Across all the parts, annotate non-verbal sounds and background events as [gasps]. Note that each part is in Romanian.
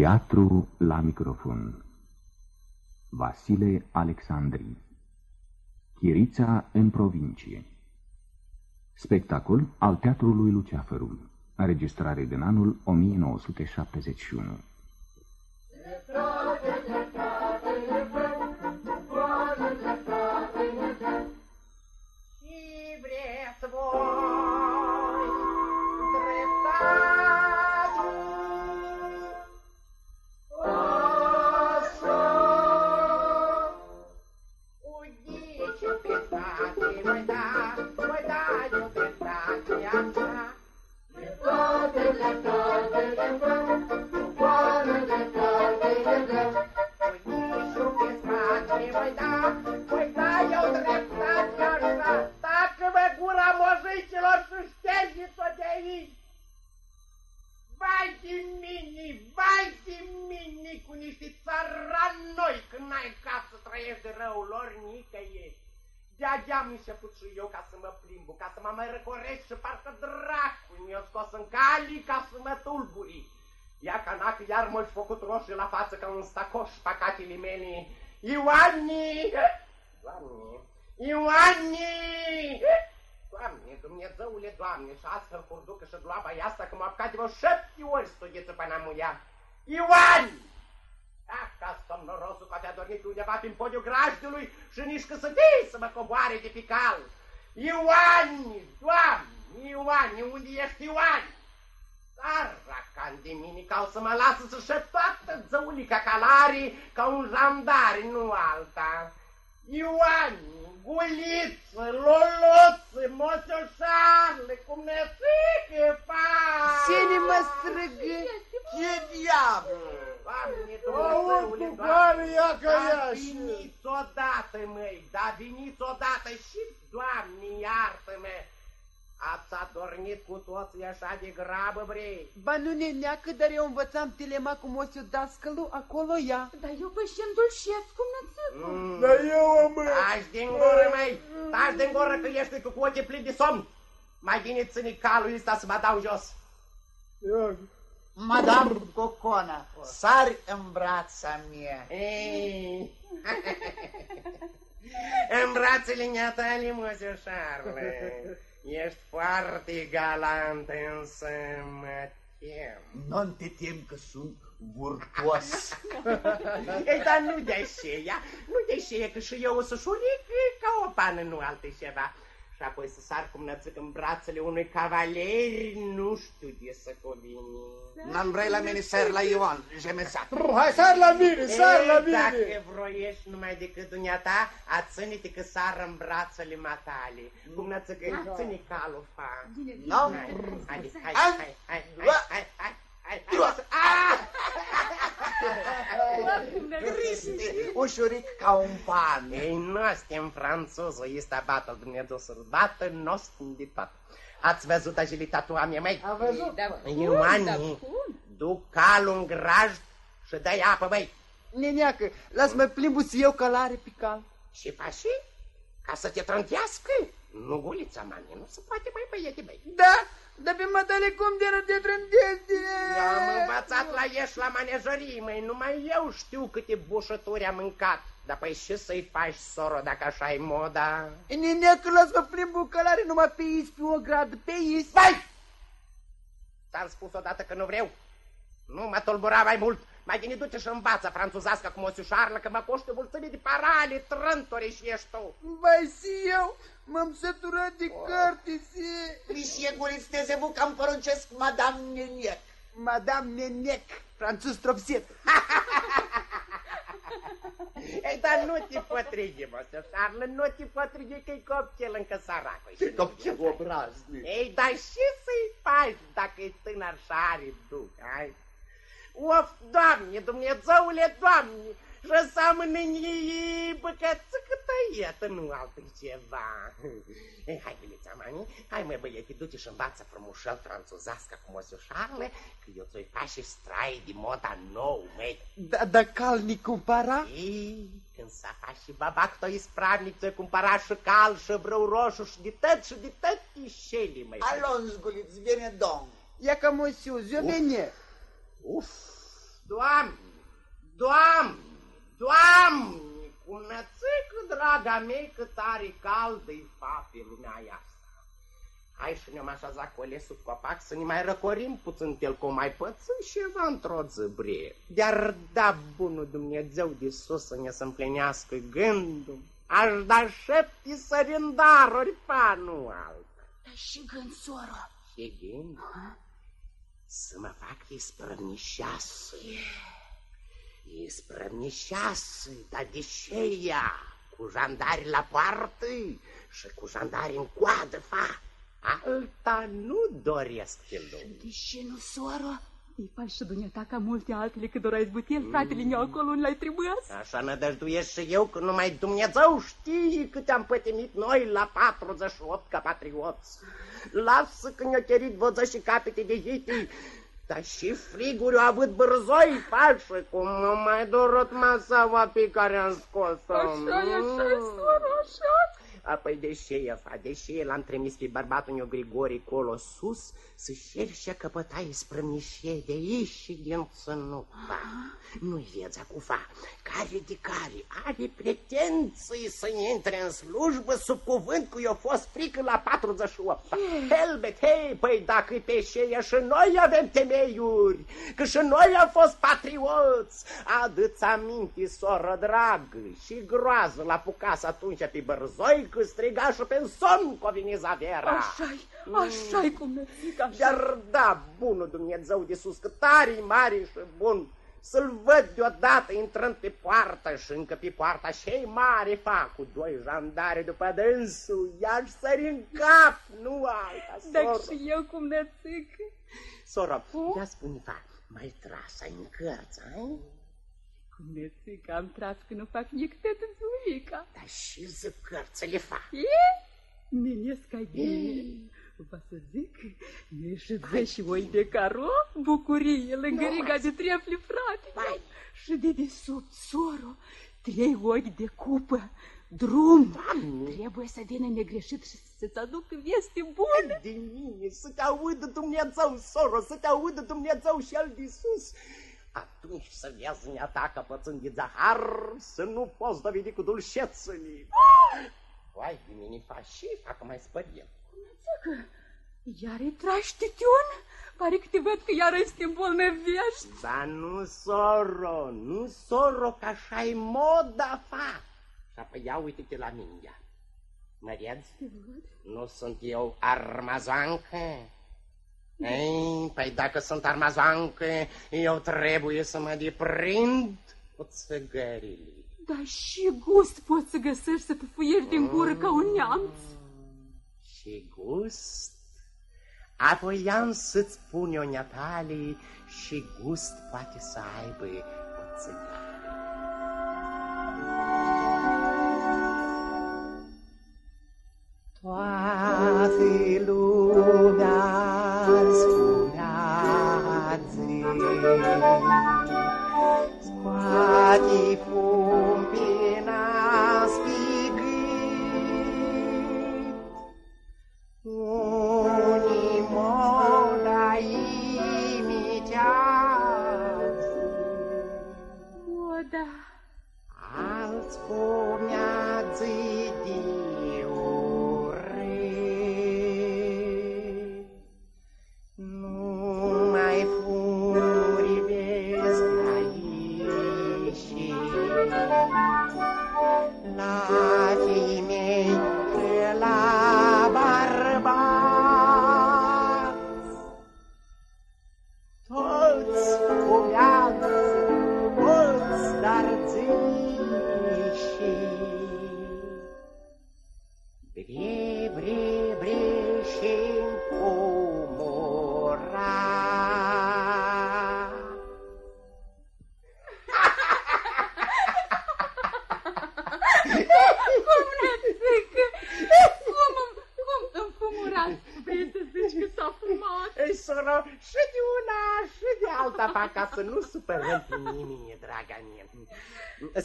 Teatru la microfon. Vasile Alexandri. Chirița în provincie. Spectacol al Teatrului Luceafărul. Înregistrare din anul 1971 noi, când n-ai cap să trăiești de răul lor, nicăieri. De-abia mi se put eu ca să mă plimbu, ca să mă mai răcoresc și parcă dracu mi-o scos în cali ca să mă tulburi. Ia canac, iar mă făcut roșu la față ca un stacoș pacatele mele. Ioani! Doamne! Ioani! Doamne, Dumnezeule, Doamne, și astfel curducă și gloaba asta că m-a apucat de vreo șapte ori stogheță pe namuia. Ioani! Dacă somnorosul poate a dormit undeva prin podiul grajdului și nici că să fii să mă coboare de pe cal. Ioani! Doamne, Ioani, unde ești Ioani? Saracan de mine, ca o să mă lasă să-și toată zăulica calarii ca un jandar, nu alta. Ioani, guliță, loloță, moțioșarle, cum ne strică, pa! Cine mă strigă? Ce diavol? Doamne, Dumnezeule, Doamne, ia că da veniți odată, măi, da veniți odată și, Doamne, iartă-mă, Ați adormit cu toții așa de grabă, bre? Ba nu, neneacă, dar eu învățam telema cu Mosiu Dascălu, acolo ea. Dar eu pe șendul șef, cum nățâcu? Mm. Dar eu, mă... Taci din gură, măi! Taci din gură că ești tu cu ochii plini de somn! Mai bine ține calul ăsta să mă dau jos! Madame Cocona, sari în brața mea. Ei. [laughs] în brațele neatale, măsă Șarle. Ești foarte galant, însă mă tem. Nu te tem că sunt vârtos. [laughs] Ei, dar nu de aceea, nu de aceea, că și eu o să șuric ca o pană, nu altă ceva. Și apoi să sar cum nățâc în brațele unui cavaler, nu știu de să covini. N-am vrei la mine sar la Ioan, jemesat. Hai, sar la mine, sar la mine! Dacă vroiești numai decât dumneata, a ține-te că sară în brațele matale. Cum nățăcă, ține calul, fa. Nu? Hai, hai, hai, hai, hai, hai, hai, hai, hai, hai, hai, [laughs] Cristi, ușuric ca un pan. Ei, nostem francuză, este batul Dumnezeu să bată, nostem de tot. Ați văzut agilitatea mea, măi? Am văzut. Ioani, duc calul în graj și dai apă, băi. Neneacă, las-mă plimbu să iau calare pe cal. Și faci ca să te trântească? Nu gulița, mami, nu se poate, băi, băiete, băi. Da, dar pe matale cum de nu te trântești? Eu am învățat la ieși la manejării, măi, numai eu știu câte bușături am mâncat. Dar păi și să-i faci, soro, dacă așa e moda? Neneacă, las-mă plimbu calare numai pe is, pe o gradă, pe is. Vai! Ți-am spus odată că nu vreau. Nu mă tulbura mai mult. Mai bine duce și învață franțuzască cu moțiușarlă, că mă coște mulțime de parale, trântori și ești tu. Vai, și eu m-am săturat de carte, si. Mișie guriți de că îmi poruncesc Madame Neniec. Madame Nenec, franțuz tropsit. [laughs] Ei, dar nu te potrivie, mă, Șarlă, nu te potrivie că-i copil încă săracul. Ce copil obraznic. Ei, dar și să-i faci dacă e tânăr și are duc, ai? Of, Doamne, Dumnezeule, Doamne, și seamănă băcățică tăietă, nu altă ceva. Ei, hai, bilița, mami, hai, mă, băiete, du-te și învață frumușel franțuzască cu măsușarle, că eu ți-o faci și strai de moda nou, măi. Da, da calni cumpara? Ei, când s-a faci și babac tău ispravnic, ți-o cumpăra și cal, și brâu roșu, și de tot, și de tot tișelii, măi. Allons, guliți, viene domn. Ia ca mosiu, eu vine. Uf, Doamne, Doamne, Doamne, cu nățică, draga mea, cât are caldă-i fa pe lumea asta. Hai și ne-am așezat cu sub copac să ne mai răcorim puțin el cu mai pățân și va într-o zăbrie. Dar da bunul Dumnezeu de sus să ne să împlinească gândul. Aș da șepti sărindaruri pa, nu alt. Dar și gând, soro. Și gând? Să mă fac isprăvnișeasă. Isprăvnișeasă, dar de ce ea? Cu jandari la poartă și cu jandari în coadă, fa. Alta nu doresc deloc. De ce nu, soro? Îi faci și dumneata ca multe altele că dorai zbutil, fratele meu acolo unde l-ai trebuias. Așa nădăjduiesc și eu că numai Dumnezeu știe cât am pătimit noi la 48 ca patrioți. Lasă că ne-a cherit văză și capete de hiti, dar și friguri au avut bârzoi fașă, cum mă mai dorot masaua pe care am scos-o. Așa e, așa e, soro, așa Apoi deși e, fa, deși l-am trimis pe bărbatul meu Grigori colo sus să șerșe căpătai sprămișie de aici și din țănuta. Nu vieța cu fa, care de care are pretenții să intre în slujbă sub cuvânt că i-a fost frică la 48. Helbet, hei, păi dacă pe șeia și noi avem temeiuri, că și noi am fost patrioți. Adâți aminte, soră dragă, și groază la pucas atunci pe bărzoi, că striga și pe somn cu vine zavera. Așa-i, așa-i cum ne zic, așa. Dar da, bunul Dumnezeu de sus, că tare mare și bun, să-l văd deodată intrând pe poartă și încă pe poarta și mare fac cu doi jandare după dânsul, i-aș sări în cap, nu alta, Dar soră. și eu cum ne zic. Soră, ia spune, fac, mai trasă în cărți, ai? Cum ne zic, am tras că nu fac nici de zulica. Dar și zic cărțile fac. E? Nenesc ai bine. Vă să zic, ne și și oi de caro, bucurie lângă riga de trefli, frate. Vai. Și de desubt, soro, trei ochi de cupă, drum. Trebuie să vină negreșit și să-ți aducă veste bună. De mine, să te audă Dumnezeu, soră, să te audă Dumnezeu și el de sus. Atunci să vezi în atacă pățând de zahar, să nu poți dovedi cu dulcețele. Vai, de mine faci și fac mai spărie. Zică, iar îi tragi titiun? Pare că te văd că iar îți îmbolnăvești. Dar nu, soro, nu, soro, că așa e moda, fa. Și apoi ia uite-te la mine, ia. Mă vezi? Nu sunt eu armazancă? Ei, păi dacă sunt armazancă, eu trebuie să mă deprind cu țăgările. Dar și gust poți să găsești să pufuiești din gură ca un neamț. Și gust? Apoi am să-ți spun eu, Natalie, și gust poate să aibă o țăgară. Toată lumea allí.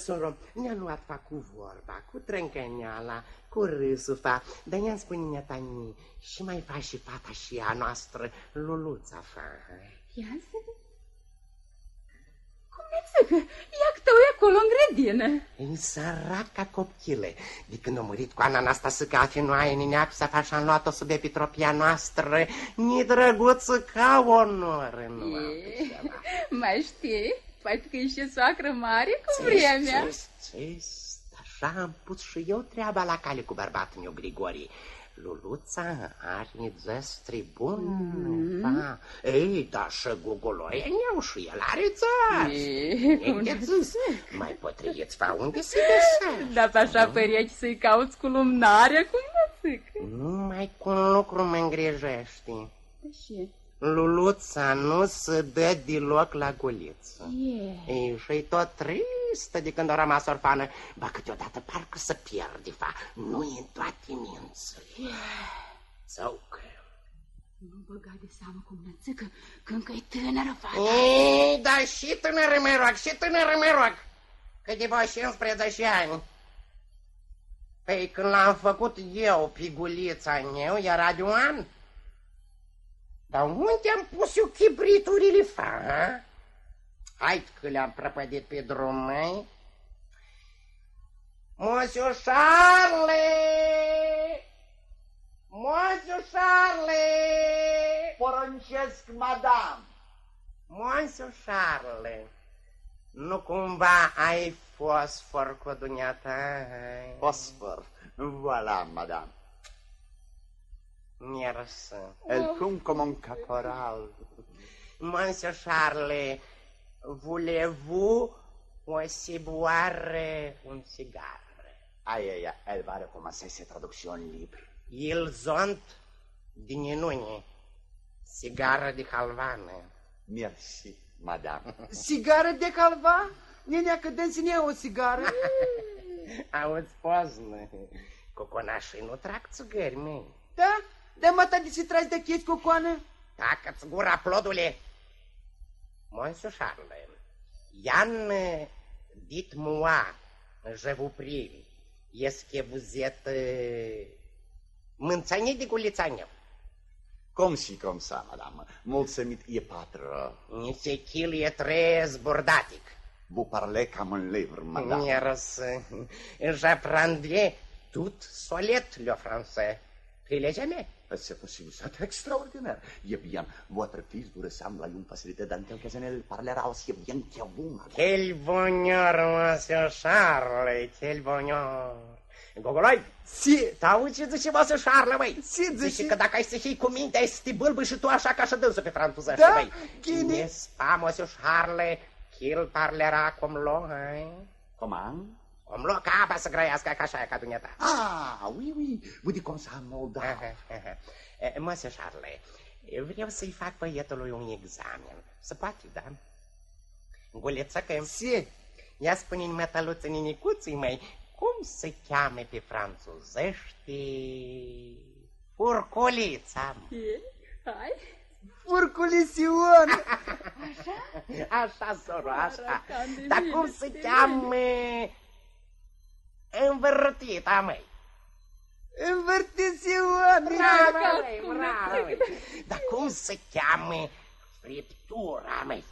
Soră, ne-a luat fac cu vorba, cu trâncăneala, cu râsul fa, dar ne-am spune netanii și mai faci și fata și a noastră, Luluța fa. Ia să bine. E săraca copchile. De când a murit cu ananasta să ca finoaie nineacu să faci am luat-o sub epitropia noastră, ni drăguță ca onor în E, mai știi? Poate că ești soacră mare cu vremea. Țist, țist, așa am pus și eu treaba la cale cu bărbatul meu Grigorie. Luluța are zestri bun, mm. da. Ei, da, și gugoloie neu și el are țări. E, unde zis, mai potrivit fa unde se găsește. Dar pe așa păreai să-i cauți cu lumnarea cum mă zic. Numai cu un lucru mă îngrijește. Și Luluța nu se dă deloc la guliță. e. Ei, și tot tristă de când a rămas orfană. Ba, câteodată parcă să pierde, fa. Nu e în toate mințile. Sau că... Nu băga de seamă cu mânățică, că încă e tânără fata. Ei, da și tânără mă rog, și tânără mă rog. Că de vreo 15 ani. Păi când l-am făcut eu, pigulița meu, era de un an. Dar unde am pus eu chibriturile, fa, ha? Hai că le-am prăpădit pe drum, măi. Monsieur Charles! Monsieur Charles! Poruncesc, madame. Monsieur Charles, nu cumva ai fosfor cu dumneata? Fosfor. Voilà, madame. Merci. Elle cum comme un caporal. Monsieur Charles, voulez-vous aussi boire un cigare? Aïe, aïe, aïe, elle va recommencer ses traductions libres. Ils ont din inuni, sigară de halvană. Merci, madame. Sigară de calva? Nenea, că dă o sigară. [laughs] Auzi, poznă, coconașii nu trag țigări, mei. Da? Da, mă, tati, să tragi de chestii cu coană? Tacă-ți gura, plodule! Monsieur Charles, Yann, dites-moi, je vous prie, est-ce que vous êtes euh, mânțănit de gulițaneu? Comme si, comme ça, madame. Mulțumit e patră. Nici chil e très zburdatic. Vous parlez comme un livre, madame. Miros, j'apprendrai tout solide le français. Prilez jamais. C'est possible, c'est extraordinaire. Eh bien, votre fils vous ressemble à une facilité dans quelques années, il parlera aussi bien que vous, madame. Quel bonheur, monsieur Charles, quel bonheur. Gogoloi, Si, T-auzi ce zice Vasă Șarlă, băi? Ce zice? Zice că dacă ai să fii cu minte, ai să te bâlbâi și tu așa ca și dânsul pe franțuză, Da? băi. Chine? N'est-ce pas, monsieur Charles, qu'il parlera comme l'eau, hein? Comment? Cum l'eau, ca apa să grăiască ca așa, ca dumneata. Ah, oui, oui, vous dites comme ça en moldav. Aha, aha. Eh, Monsieur Charles, vreau să-i fac băietului un examen. Se poate, da? Guleță că... si. Ia spune-mi, mătăluță, ninicuții măi, cum se cheamă pe franțuzește furculița? mă? E, hai. Furculision. [laughs] Așa, soro, așa. Arată de Dar mine, cum se de cheamă învârtita, măi? Învârtision. Bravo, Bravo, măi, cum bravo, măi. Dar cum se cheamă friptura, măi?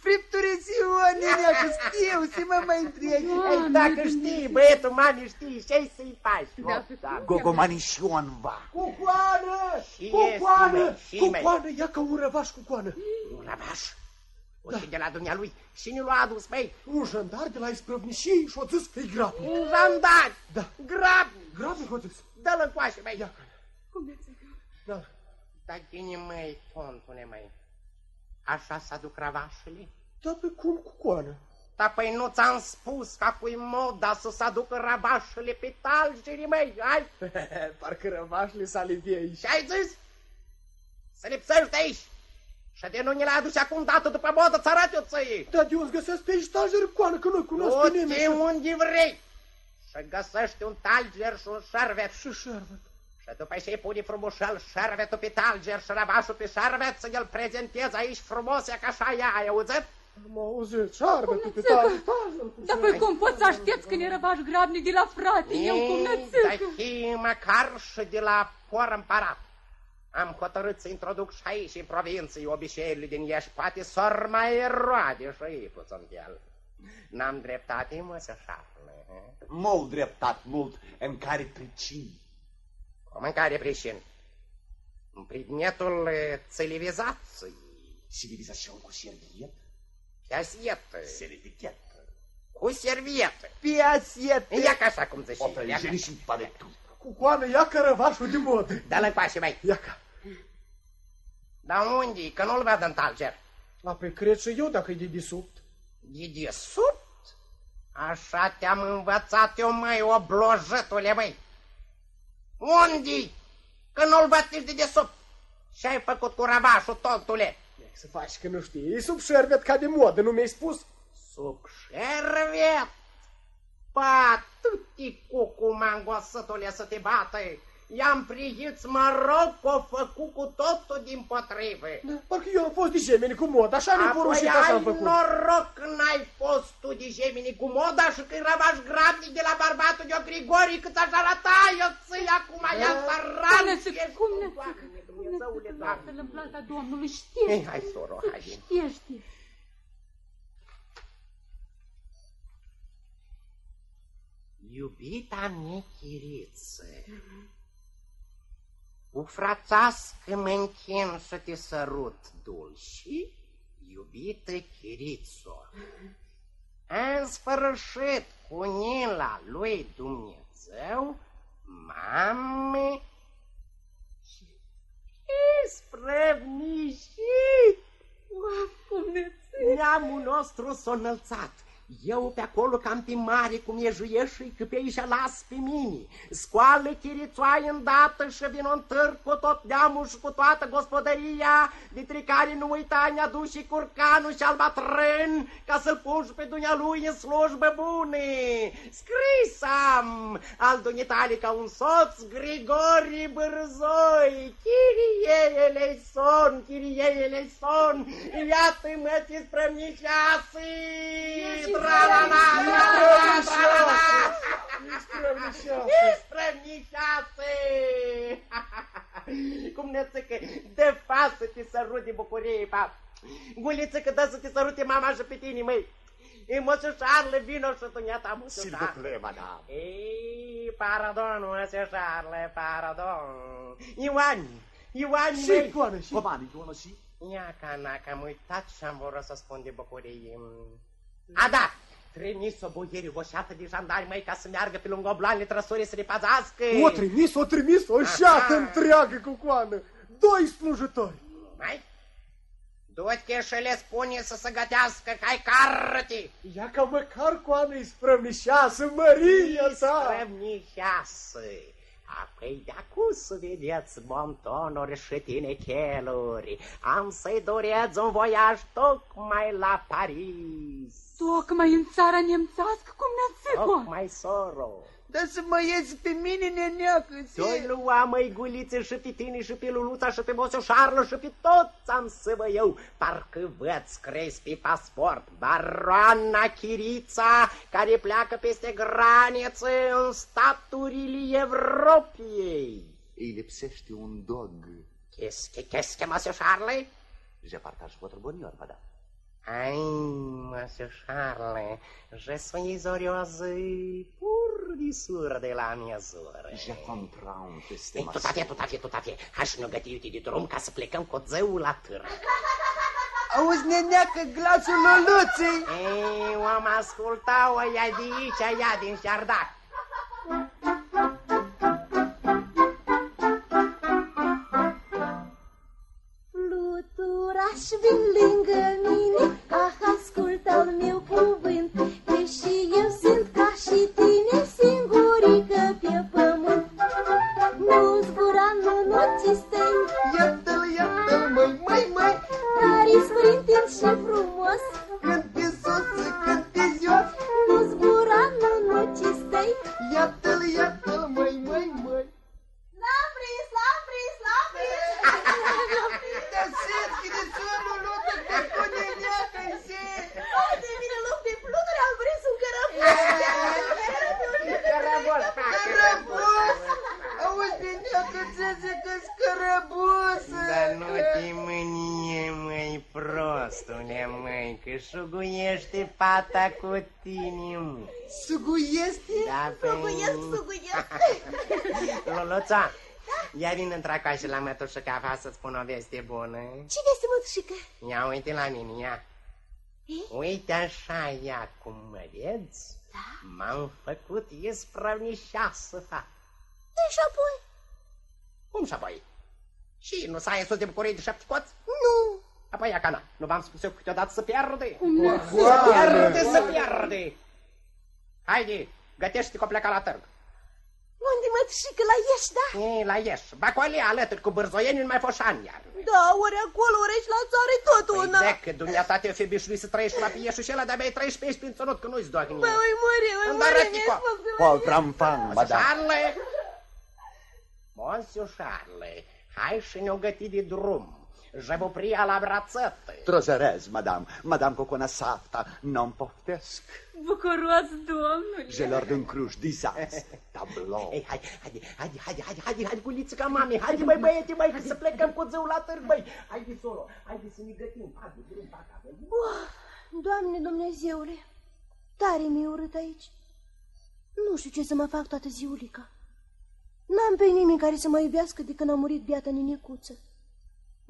Fripturision, nenea, că știu, să mă mai întregi. Ei, dacă știi, băietul mani știi, ce să-i faci? Da, mă? Da. Gogomanișion va. Cu coană! Și Cu este, coană! măi, și, Cu măi. coană! Ia ca un răvaș cu coană! Un răbaș? O și de la dumnealui. Și nu l-a adus, măi? Un jandar de la isprăvnișii și-o zis că e grabnic. Un jandar! Da. Grab! Grabnic o zis. Dă-l încoace, măi! Ia. Cum de să Da. Dar gine, măi, tontule, măi. Așa s aduc răvașele? Da, pe cum cu coană? Dar păi nu ți-am spus că acum moda să se aducă răbașele pe talgerii, măi, hai? [laughs] Parcă răvașele sale de aici. Și ai zis? Să lipsești de aici! Și de nu ne l aduci acum dată după modă, ți arăt eu ție! Da, de unde găsesc pe aici stajeri coană, că nu cunosc pe Du-te nimeni. unde vrei! Și găsești un talger și un șervet. Și șervet. Și după ce îi pune frumușel șervetul pe talger și răbașul pe șervet, să ne-l prezentezi aici frumos, e ca așa ea, ai auzit? Am auzit, șervetul pe Cum tare. Dar păi cum poți să aștepți când e răvaș grabnic de la frate? Eu cum Dar nățică. fi măcar și de la por împărat. Am hotărât să introduc și aici în provinții obiceiurile din Iași, poate s-or mai roade și ei puțin el. N-am dreptate, mă, să șarle. Mult dreptat, mult, în care pricini. Cum în care pricini? În predmetul civilizației. Civilizațion cu serviet? Piasietă. Servietă. Cu servietă. Piasietă. Ia ca așa cum zici. O prelejere și paletul. Cu coană, ia cărăvașul de modă. Dă-l încoace, mai. Ia ca. Dar unde Că nu-l văd în talger. A, pe cred și eu dacă e de desubt. E de sub? Așa te-am învățat eu, măi, oblojătule, măi. unde Că nu-l văd nici de desubt. Și ai făcut cu ravașul, toltule? Ia Să faci că nu știi. E sub șervet ca de modă, nu mi-ai spus? Sub șervet? Pa, tu cucu, mangosătule, să te bată. I-am prihit, mă rog, că o făcut cu totul din potrivă. Parcă eu am fost de gemeni cu mod, așa mi-a poruncit, Apoi așa ai am făcut. noroc că n-ai fost tu de gemini cu moda și că rămaș grabnic de la bărbatul de Grigori cât aș arăta eu ți acum, ia săran. Cum ne cum ne Doamne, Dumnezeule, Doamne. Lasă-l în plata Domnului, Ei, știe, hai, soro, hai. știe, Iubita mea chiriță, cu frațască mă închin să te sărut, dulci, iubită chirițo. În sfârșit, cu nila lui Dumnezeu, mame și isprăvnișit. Cum ne Neamul nostru s-a înălțat. Eu pe acolo cam pe mare cum e juieșii, că pe aici las pe mine. Scoală chirițoaie îndată și vin în târg cu tot neamul și cu toată gospodăria, dintre care nu uita ne aduci și curcanul și albatrân, ca să-l puși pe dumnealui în slujbă bune. Scris am al dumitale ca un soț Grigori Bârzoi, chirie eleison, chirie eleison, iată-mă ce sprămnișeasă, tra-la-la, tra-la-la, tra-la-la. Sprămnișeasă! Cum ne țică, de față să te sărut de bucurie, pa. Guliță că dă să te sărute mama și pe tine, măi. E măsă Charles, vino și tu neata, măsă S'il vous Charles. plaît, madame. Ei, pardon, măsă Charles, pardon. Ioan, Ioan, Și măi. coană, și... Comani, tu și? Ia ca na, că am uitat și am vrut să spun de bucurie. A, da! Trimis-o boierii o șată de jandarmi, măi, ca să meargă pe lângă obloanele trăsori să le pazească. O trimis, o trimis, o șată întreagă cu coană. Doi slujitori. Mai? Du-te și le spune să se gătească, că ai carte. Ia ca măcar coană-i sprămnișeasă, măria ta. Strămnișeasă. Apoi de acum să vedeți montonuri și tinecheluri. Am să-i doreț un voiaj tocmai la Paris. Tocmai în țara nemțească, cum ne țică? Tocmai soro. Dar să mă ies pe mine, neneacă, Doi lua măi gulițe și pe tine și pe Luluța și pe Moțu Șarlă și pe toți am să vă eu. Parcă văd scris pe pasport Baroana Chirița care pleacă peste graniță în staturile Evropei. Îi lipsește un dog. Qu'est-ce que, qu'est-ce que, Moțu Șarle? Je partage votre bonheur, madame. Ai, Moțu Șarle, je suis heureuse pur de sur de la mezură. Je comprends peste Ei, tot a fait, tot a fait, tot a fait. Hai și ne găti de drum ca să plecăm cu zăul la târg. Auzi, neneacă, glasul Luluței. Ei, om asculta-o, ia de aici, ia din șardac. Luluța, ia vin într-acasă la mătușă ca să spun o veste bună. Ce veste, mătușică? Ia uite la mine, ia. Uite așa, ia cum mă vezi? Da? M-am făcut isprăvnișoasă, fata. Și apoi? Cum și apoi? Și nu s-a ieșit de bucurie de șapte coți? Nu. Apoi, ia cana, nu v-am spus eu câteodată să pierde? Să Doamne! pierde, să pierde! Haide, gătește-te cu a pleca la târg. Unde, mătușică, la ieși, da? Ei, la ieși, bacoalie alături cu bârzoieni, nu mai foșani iar. Da, ori acolo, ori și la țară, tot Păi una. de că dumneata te-o fi obișnuit să trăiești la pieșul și ăla de-abia 13 prin țănut, că nu-ți dohni. Bă, oi muri, oi Îmi muri, arăți mi-ai cu- spus. Poltram fan, ba da. Șarle! Monsiu Șarle, hai și ne-o găti de drum. Jăbopria la brațătă. Trozărez, madame. Madame Cocona Safta, non poftesc. Bucuros, domnule. Gelor din cruș, disați. Tablou. Ei, hai, haide, haide, haide, haide, haide, haide, guliță ca mami, haide, băi, băiete, băi, că să plecăm cu zău la târg, băi. Haide, solo, haide să ne gătim, haide, drum, paca, băi. Doamne Dumnezeule, tare mi-e urât aici. Nu știu ce să mă fac toată ziulica. N-am pe nimeni care să mă iubească de când a murit biata ninicuță.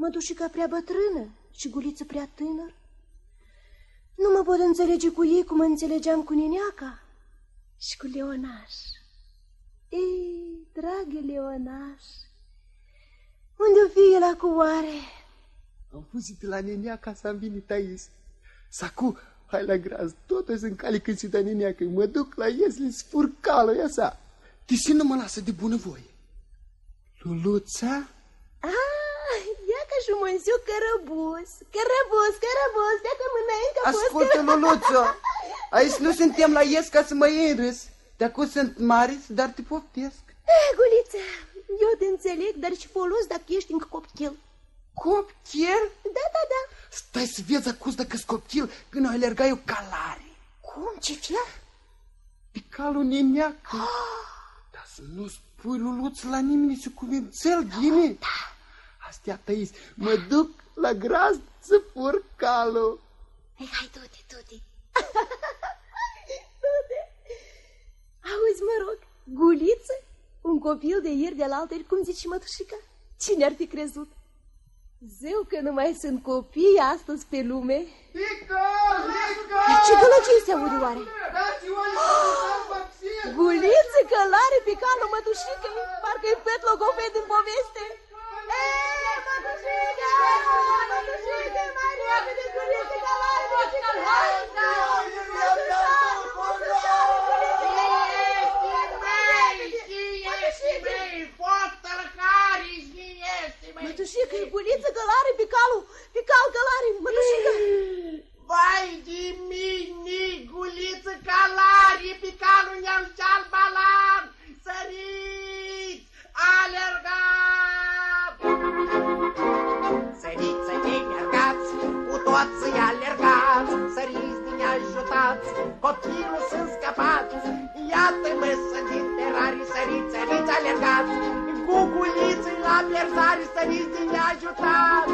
Mădușica prea bătrână și guliță prea tânăr. Nu mă pot înțelege cu ei cum înțelegeam cu nineaca și cu Leonaș. Ei, dragă Leonaș, unde o fi el acum oare? Am fuzit la nenea ca să-mi vine Tais. Sacu, hai la graz, toate sunt cale când se dă nenea, că mă duc la iesle sfurcală, ia sa. Tisi nu mă lasă de bunăvoie. Luluța? Ah, ia ca și un ziu cărăbus, cărăbus, cărăbus, ia că mâna încă Ascultă, Luluțo, [laughs] aici nu suntem la ies ca să mă iei în râs. De acum sunt mari, dar te poftesc. Eh, Guliță, eu te înțeleg, dar și folos dacă ești încă copil. Copchel? Da, da, da. Stai să vezi acuz dacă scoptil când o alerga eu calare. Cum, ce fel? Pe calul neneacă. Dar să nu spui Luluț la nimeni să cuvințel, ghine. Da. Astea tăiți, mă duc la graz să fur calul. Hai, hai, du-te, du-te. du-te. [laughs] Auzi, mă rog, Guliță, un copil de ieri de la alteri, cum zici și mătușica? Cine ar fi crezut? Zeu că nu mai sunt copii astăzi pe lume. Pică, pică! Ce gălăgie se aude oare? Dați-o Guliță călare pe calul mătușică, parcă-i pet logoped din poveste. Ei, mătușică! Mătușică, mai repede, guliță călare, mătușică! Hai, da! Mătușa, mătușa, guliță! Mătușică, e guliță călare pe calul, pe cal călare, mătușică! Vai de mine, guliță calari, pe calul ne-am ceal balan, săriți, alergat! Cu toții alergați, săriți din ajutați, copilul sunt scăpați, iată-mă să din terari, săriți, săriți, alergați, cu guliță la pierzari, săriți din ajutați.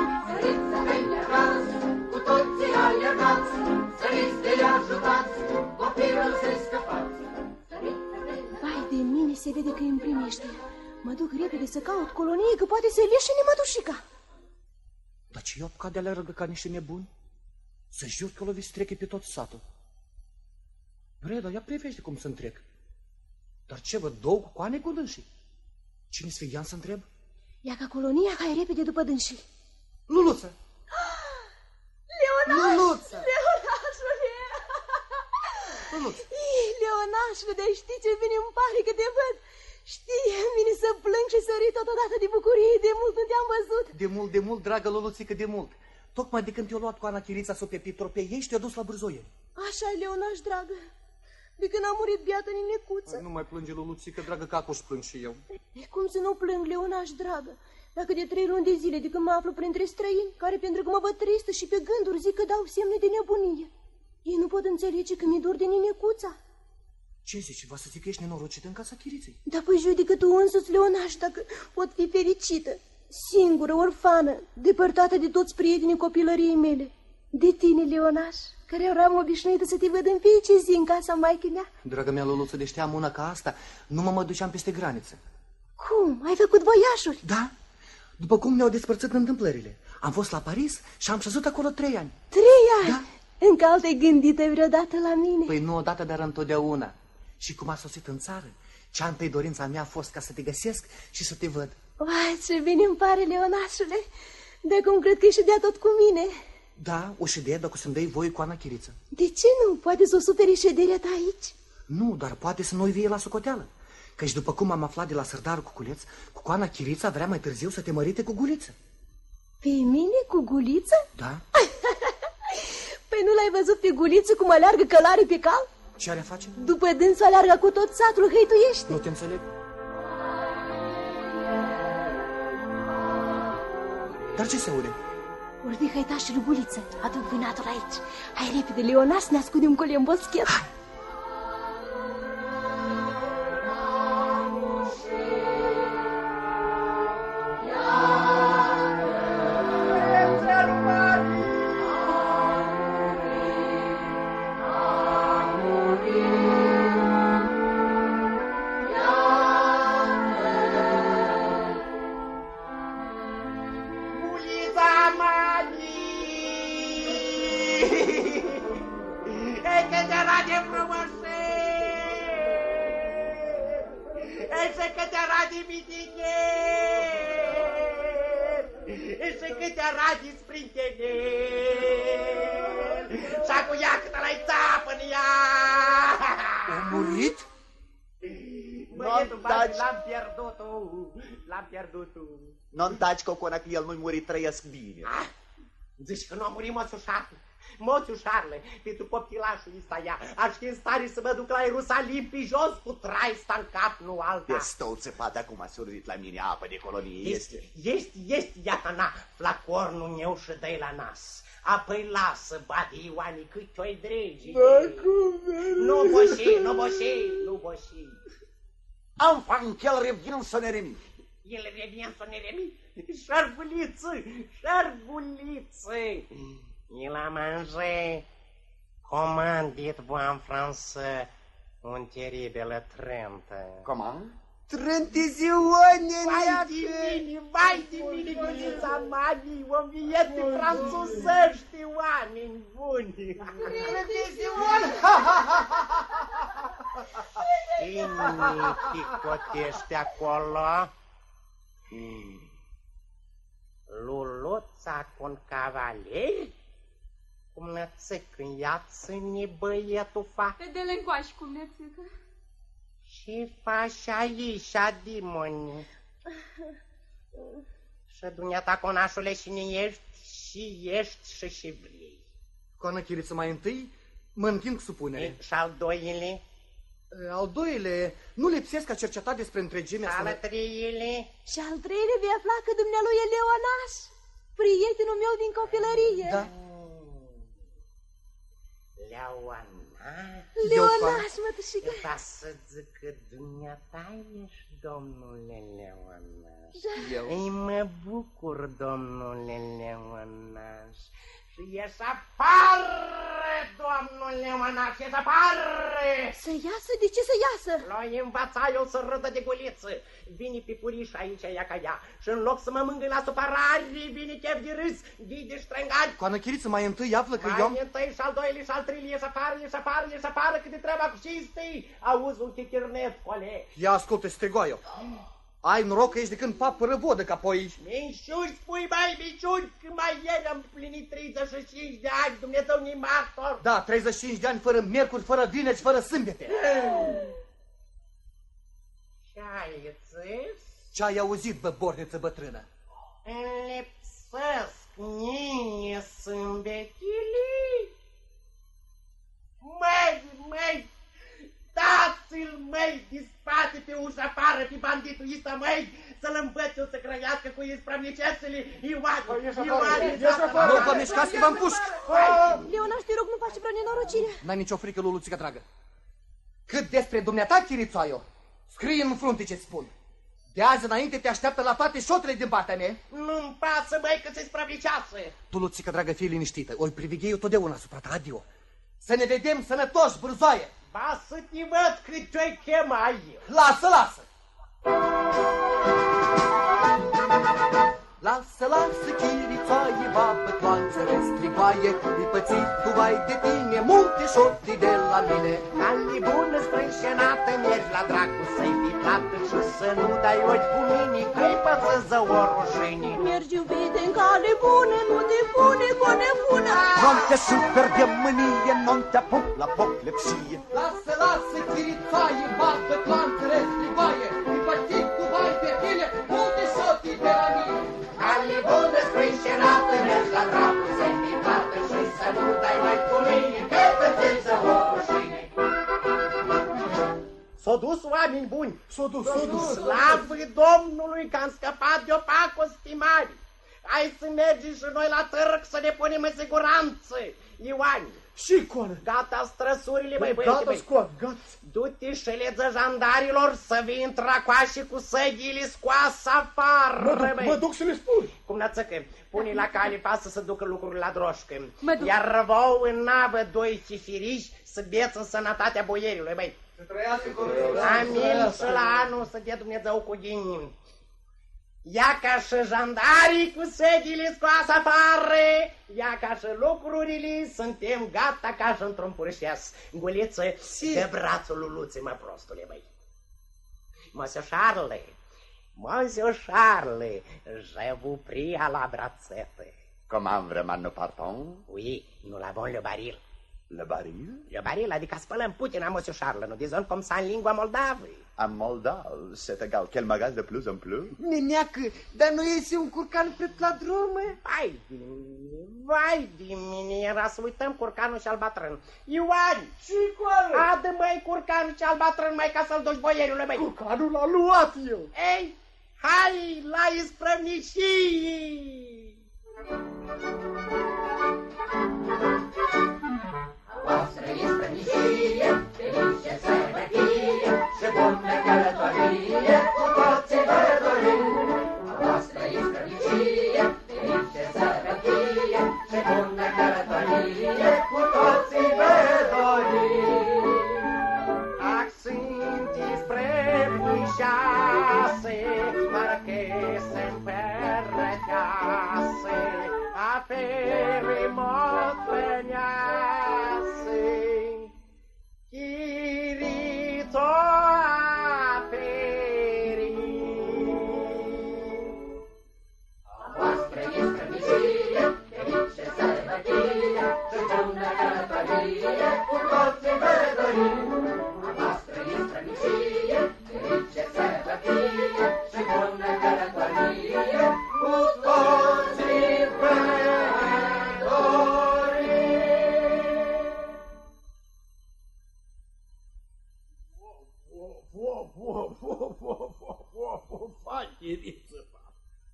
Vai de mine, se vede că îi împlinește. Mă duc repede să caut colonie, că poate să leșine mătușica. Dar ce eu apucat de alergă ca niște nebuni? Să jur că l-o treche pe tot satul. Breda, ia privește cum să întrec. Dar ce văd, două cu coane cu dânsii? Cine să fie să întreb? Ia ca colonia, hai repede după dânsii. Luluță! [gasps] Leonaș! Luluță! Leonașule! Luluță! Ih, Leonașule, dar știi ce bine îmi pare că te văd? Știi, îmi vine să plâng și să rii totodată de bucurie, de mult nu te-am văzut. De mult, de mult, dragă Luluțică, de mult. Tocmai de când te-a luat cu Ana Chirița să pe pitrope ei și te-a dus la Bârzoieni. așa e, Leonaș, dragă. De când a murit biată ninecuță. Nu mai plânge, Luluțică, dragă, că acuși plâng și eu. E cum să nu plâng, Leonaș, dragă? Dacă de trei luni de zile de când mă aflu printre străini, care pentru că mă văd tristă și pe gânduri zic că dau semne de nebunie. Ei nu pot înțelege că mi-e dor de ninecuța. Ce zici, va să zic că ești nenorocită în casa Chiriței? Dar păi judecă tu însuți, Leonaș, dacă pot fi fericită, singură, orfană, depărtată de toți prietenii copilăriei mele. De tine, Leonaș, Că eu eram obișnuită să te văd în fiecare zi în casa maică mea. Dragă mea, Luluță, de știam una ca asta, nu mă mă duceam peste graniță. Cum? Ai făcut voiașuri? Da? După cum ne-au despărțit întâmplările. Am fost la Paris și am șezut acolo trei ani. Trei ani? Da. Încă al te-ai gândită vreodată la mine? Păi nu odată, dar întotdeauna. Și cum a sosit în țară, cea întâi dorința mea a fost ca să te găsesc și să te văd. Vai, ce bine îmi pare, Leonașule. De acum cred că ești de tot cu mine. Da, o ședere dacă să-mi dai voie cu Ana Chiriță. De ce nu? Poate să o superi șederea ta aici? Nu, dar poate să nu-i vie la socoteală. Căci după cum am aflat de la sărdarul Cuculeț, cu Coana Chirița vrea mai târziu să te mărite cu Guliță. Pe mine cu guliță? Da? [laughs] Păi nu l-ai văzut pe guliță cum aleargă călare pe cal? Ce are a face? După dânsul aleargă cu tot satul, hăituiește. Nu te înțeleg. Dar ce se aude? Urdi hăitașul guliță, aduc vânatul aici. Hai repede, Leonas, să ne ascundem cu în boschet. Ulița Ei, că te rade frumose! Ei, să că te rade mitighe! Ei, să că te rade sprintene! Și acum ia câtă la-i țapă în ea! A murit? Băietul, Nu-mi taci. l-am pierdut L-am pierdut Nu-mi taci, Cocona, că el nu-i murit, trăiesc bine. Ah, zici că nu a murit moțul Șarle. Moțul Șarle, pentru copilașul ăsta ea, aș fi în stare să mă duc la Ierusalim pe jos cu traista în cap, nu alta. Este țepat acum s-a urmit la mine apă de colonie, este. Este, este, iată, na, flacornul meu și dă la nas. Apoi lasă, bate Ioanii, cât o-i dregi. Nu boși, nu boși, nu boși. Enfin, quel revient soneremi. El revient să ne remi. Șarguliță, șarguliță. Il a mangé, comment dites-vous en français, un terrible trente. Comment? Trântizione, Vai de mine, vai de mine, gulița mami, o viete franțuzești, oameni buni. Cine picotește acolo? Hmm. Luluța cu un cavaler? Cum ne în iață-ne băietul fa? Pe de încoași cum ne țică. Ce faci aici, dimoni? Și dumneata, conașule, și ne ești, și ești, și și vrei. Coana Chiriță mai întâi mă întind cu supunere. Și al doile, Al doile, nu lipsesc a cercetat despre întregimea și al sănă... treile, Și al treilea vei afla că dumnealui e Leonaș, prietenul meu din copilărie. Da. Leoana, Leonaș, mătușică. ca să zic că dumneata ești, domnule Leonaș. Eu? Ei, mă bucur, domnule Leonaș. Și ieși afară, domnule Leonaș, ieși afară! Să iasă? De ce să iasă? L-ai învăța eu să râdă de guliță. Vine pe puriș aici, ea ca ea. Și în loc să mă mângâi la supărare, vine chef de râs, de de ștrengari. Coana Chiriță mai întâi află că eu... Mai întâi și al doilea și al treilea, ieși afară, ieși afară, ieși afară, câte treaba cu cinstei. Auzi un chichirnet, cole. Ia ascultă, strigoaiu. Ai noroc că ești de când papă răvodă, că apoi... Minciuni spui, mai minciuni, că mai ieri am plinit 35 de ani, Dumnezeu ni martor. Da, 35 de ani fără miercuri, fără vineri, fără sâmbete. Ce ai zis? Ce ai auzit, bă, borneță bătrână? Îmi lipsesc mie sâmbetile. Măi, măi, dați-l, măi, din spate pe ușa afară, pe banditul ăsta, măi, să-l învăț eu să grăiască cu ispravnicesele. Ioane, Ioane, Nu vă mișcați că vă împușc! Leonaș, te rog, nu faci vreo nenorocire. N-ai nicio frică, Luluțică dragă. Cât despre dumneata, Chirițoaiu, scrie în frunte ce spun. De azi înainte te așteaptă la toate șotele din partea mea. Nu-mi pasă, măi, că se spravniceasă. Tu, Luțică dragă, fii liniștită. Oi priveghe eu totdeauna asupra ta, adio. Să ne vedem sănătoși, bârzoaie! Ba să te văd cât te-o chema eu. Lasă, lasă! Lasă, lasă, chirițoaie, babă, toanțele strigoaie, Îi pățit tu vai de tine, multe șorti de la mine. Ali bună sprânșenată, mergi la dracu să-i fi plată Și să nu dai ochi cu mine, că-i pățăză o rușine. Mergi iubite în cale bună, nu te pune cu o nebună. Non te super de mânie, non te apuc la poclepsie. Lasă, lasă, chirițoaie, babă, toanțele strigoaie, dracu să-i fi plată Și să nu dai ochi cu mine, că-i pățăză o rușine. S-au dus oameni buni, S-o dus, s-o dus. Slavă Domnului că am scăpat de o pacostii mari! Hai să mergem și noi la târg să ne punem în siguranță! Ioani, Și coană. gata străsurile, băi, băieți, Gata, băi! scoat, gata. Du-te și leță jandarilor să vii în tracoașe cu săghile scoasă afară, Mă duc, băi! mă duc să le spun. Cum nățăcă, pune la cale pasă să ducă lucrurile la droșcă. Mă duc. Iar vouă în navă doi cifiriși să beți în sănătatea boierilor, băi! Să trăiască Amin și la anul să dea Dumnezeu cu ghinim. Ia ca și jandarii cu sediile scoase afară, ia ca și lucrurile, suntem gata ca și într-un purșeas. Guliță, de brațul lui Luțe, mă prostule, băi. Monsieur Charles, Monsieur Charles, je vous prie à la brațete. Comment vraiment nous partons? Oui, nous l'avons le baril. Le baril? Le baril, adică spălăm Putin, Monsieur Charles, nu disons cum sa în lingua moldavă. En Moldave, c'est égal. Quel magal de plus en plus? Neneacă, dar nu iese un curcan pret la drum, mă? Vai de mine, vai de mine, era să uităm curcanul și albatrân. Ioan, Și coană. adă mai curcanul și albatrân mai ca să-l duci boierului, băi. Curcanul l-a luat eu. Ei, hai la isprăvnicie! voastră isprănicie, felice sărbătie și bună călătorie, cu toții vă dorim. A voastră isprănicie, felice sărbătie și bună călătorie, cu toții vă dorim. Ac sunt isprăvnișoase, marchese împărătease, afere motfănease, și bună călătorie cu toții pe Fachiriță,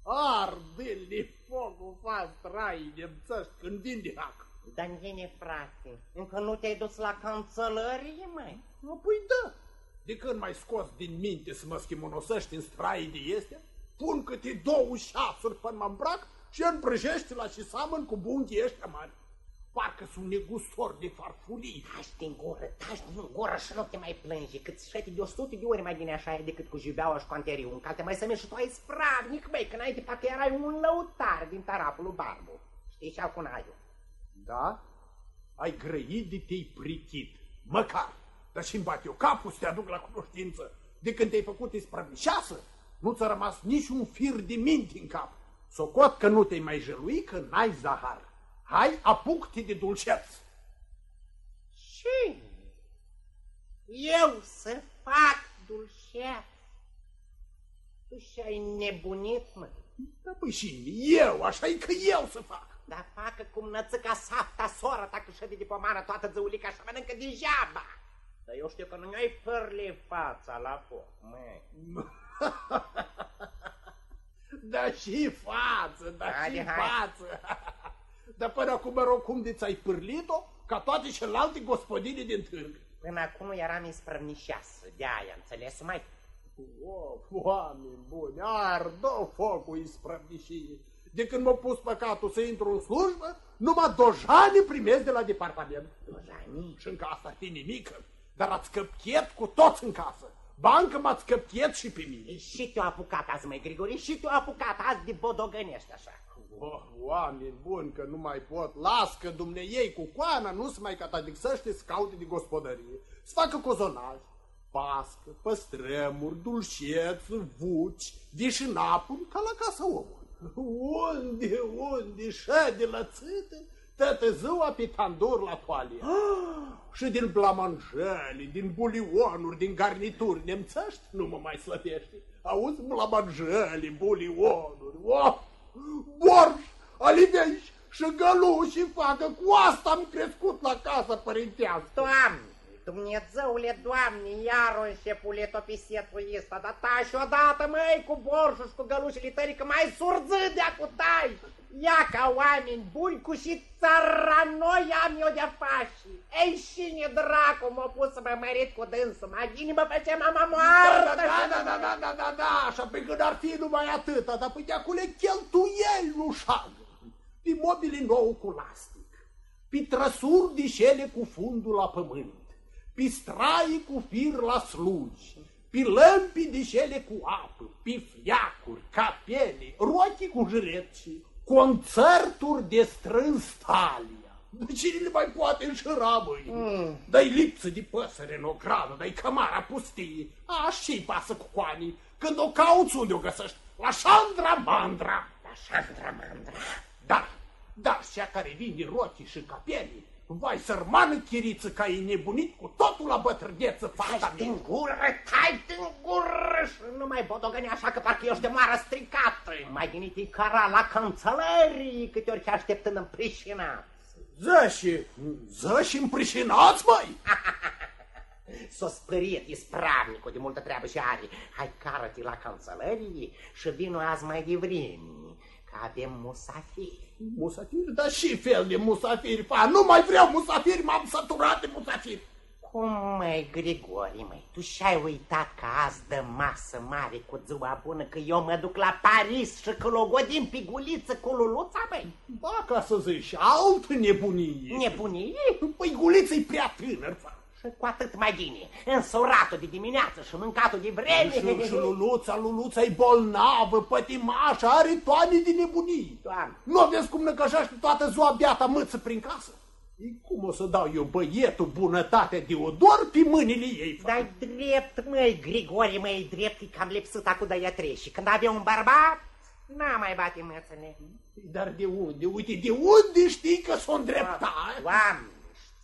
arde-le focul fast, rai nemțăști, când din de hac. Dar, frate, încă nu te-ai dus la canțălărie, mai? Nu, păi da, de când mai scos din minte să mă schimonosești în straii de este, pun câte două șasuri până mă îmbrac și împrăjește la și seamăn cu bunghii ăștia mari. Parcă sunt negustori de farfurii. Taci din gură, taci din gură și nu te mai plânge, cât șete de o sută de ori mai bine așa e decât cu jibeaua și cu anteriu. În calte mai să mergi și tu ai spravnic, băi, că înainte parcă erai un lăutar din taraful lui Barbu. Știi și acum ai Da? Ai grăit de te-ai prichit. Măcar. Dar și-mi bat eu capul să te aduc la cunoștință. De când te-ai făcut isprăvișeasă, nu ți-a rămas niciun fir de minte în cap. Socot că nu te-ai mai jălui că n-ai zahar. Hai, apuc-te de dulceț. Și eu să fac dulceață. Tu și-ai nebunit, mă. Da, păi și eu, așa e că eu să fac. Dar facă cum nățâca safta sora ta că șede de pomană toată zăulica și mănâncă degeaba. Dar eu știu că nu ai părle fața la foc, măi. [laughs] Da și față, da Haide, și hai. față. [laughs] Dar până acum mă rog cum de ți-ai pârlit-o, ca toate celelalte gospodine din târg. Până acum nu eram isprăvnișeasă, de-aia, înțeles, mai? O, oameni buni, ardă focul isprăvnișie. De când m-a pus păcatul să intru în slujbă, numai dojani primesc de la departament. Dojani? Și încă asta e nimică. Dar ați căpchet cu toți în casă. Bancă m-ați căpchet și pe mine. Și te-a apucat azi, mai Grigori, și te-a apucat azi de bodogănești așa. Oh, oameni buni, că nu mai pot. Las că dumneiei cu coana nu se mai catadixăște să caute de gospodărie. Să facă cozonaj, pască, păstrămuri, dulceți, vuci, vișinapuri, ca la casa omului. [laughs] Unde, unde, șade la țâtă, tătă ziua pe tandur la toalie. [gasps] Și din blamanjeli, din bulionuri, din garnituri nemțești, nu mă mai slătește. Auzi, blamanjeli, bulionuri, oh! borș, alivei și găluși facă. Cu asta am crescut la casa părintească. Doamne, Dumnezeule, Doamne, iar o înșepule topisetul ăsta, dar tași odată, măi, cu borșul și cu gălușile tării, că mai surză de cu tai. Ia ca oameni buni cu și țărranoi am eu de faci. Ei, cine dracu m-a pus să mă mărit cu dânsul? Magini mă făcea mama moartă. Da, da, da, da, da, da, da, da, așa pe când ar fi numai atâta, dar putea păi cu le cheltuieli, nu șagă. Pe mobile nouă cu lastic, pe trăsuri dișele cu fundul la pământ, pe straie cu fir la slugi, pe lămpi dișele cu apă, pe fiacuri, capele, rochii cu jiretci, concerturi de strâns talia. De cine le mai poate înșăra, băi? Mm. Dai lipsă de păsăre în ogradă, dai cămara pustie. Așa-i pasă cu coanii. Când o cauți, unde o găsești? La Șandra Mandra. La Șandra Mandra. Da, dar cea care vine rochii și capelii, vai sărmană chiriță ca e nebunit cu totul la bătrâneță fata Tai din gură, tai din gură și nu mai bodogăni așa că parcă ești de moară stricată. Mai gânit cara la canțelării câte ori te așteptând în prișina. Zăși, zăși împrișinați, măi! [laughs] S-o spăriet ispravnicul de multă treabă și are. Hai, cară-te la canțelărie și vino azi mai devreme, că avem musafiri. Musafiri? Dar și fel de musafiri, fa, nu mai vreau musafiri, m-am săturat de musafiri. Cum, măi, Grigori, măi, tu și-ai uitat că azi dă masă mare cu ziua bună, că eu mă duc la Paris și că logodim piguliță cu luluța, băi? Ba, ca să zici, altă nebunie. Nebunie? Păi guliță-i prea tânăr, fa. Și cu atât mai bine, însuratul de dimineață și mâncatul de vreme. Și, și Luluța, Luluța e bolnavă, pătimașă, are toane de nebunii. Doamne. Nu vezi cum năcășește toată ziua beata mâță prin casă? E cum o să dau eu băietul bunătate de odor pe mâinile ei? Dai drept, măi, Grigori, măi, drept, e cam lipsit acum de ea trei. Și când avea un bărbat, n-a mai bate mățele. Dar de unde? Uite, de unde știi că sunt drepta? Doamne,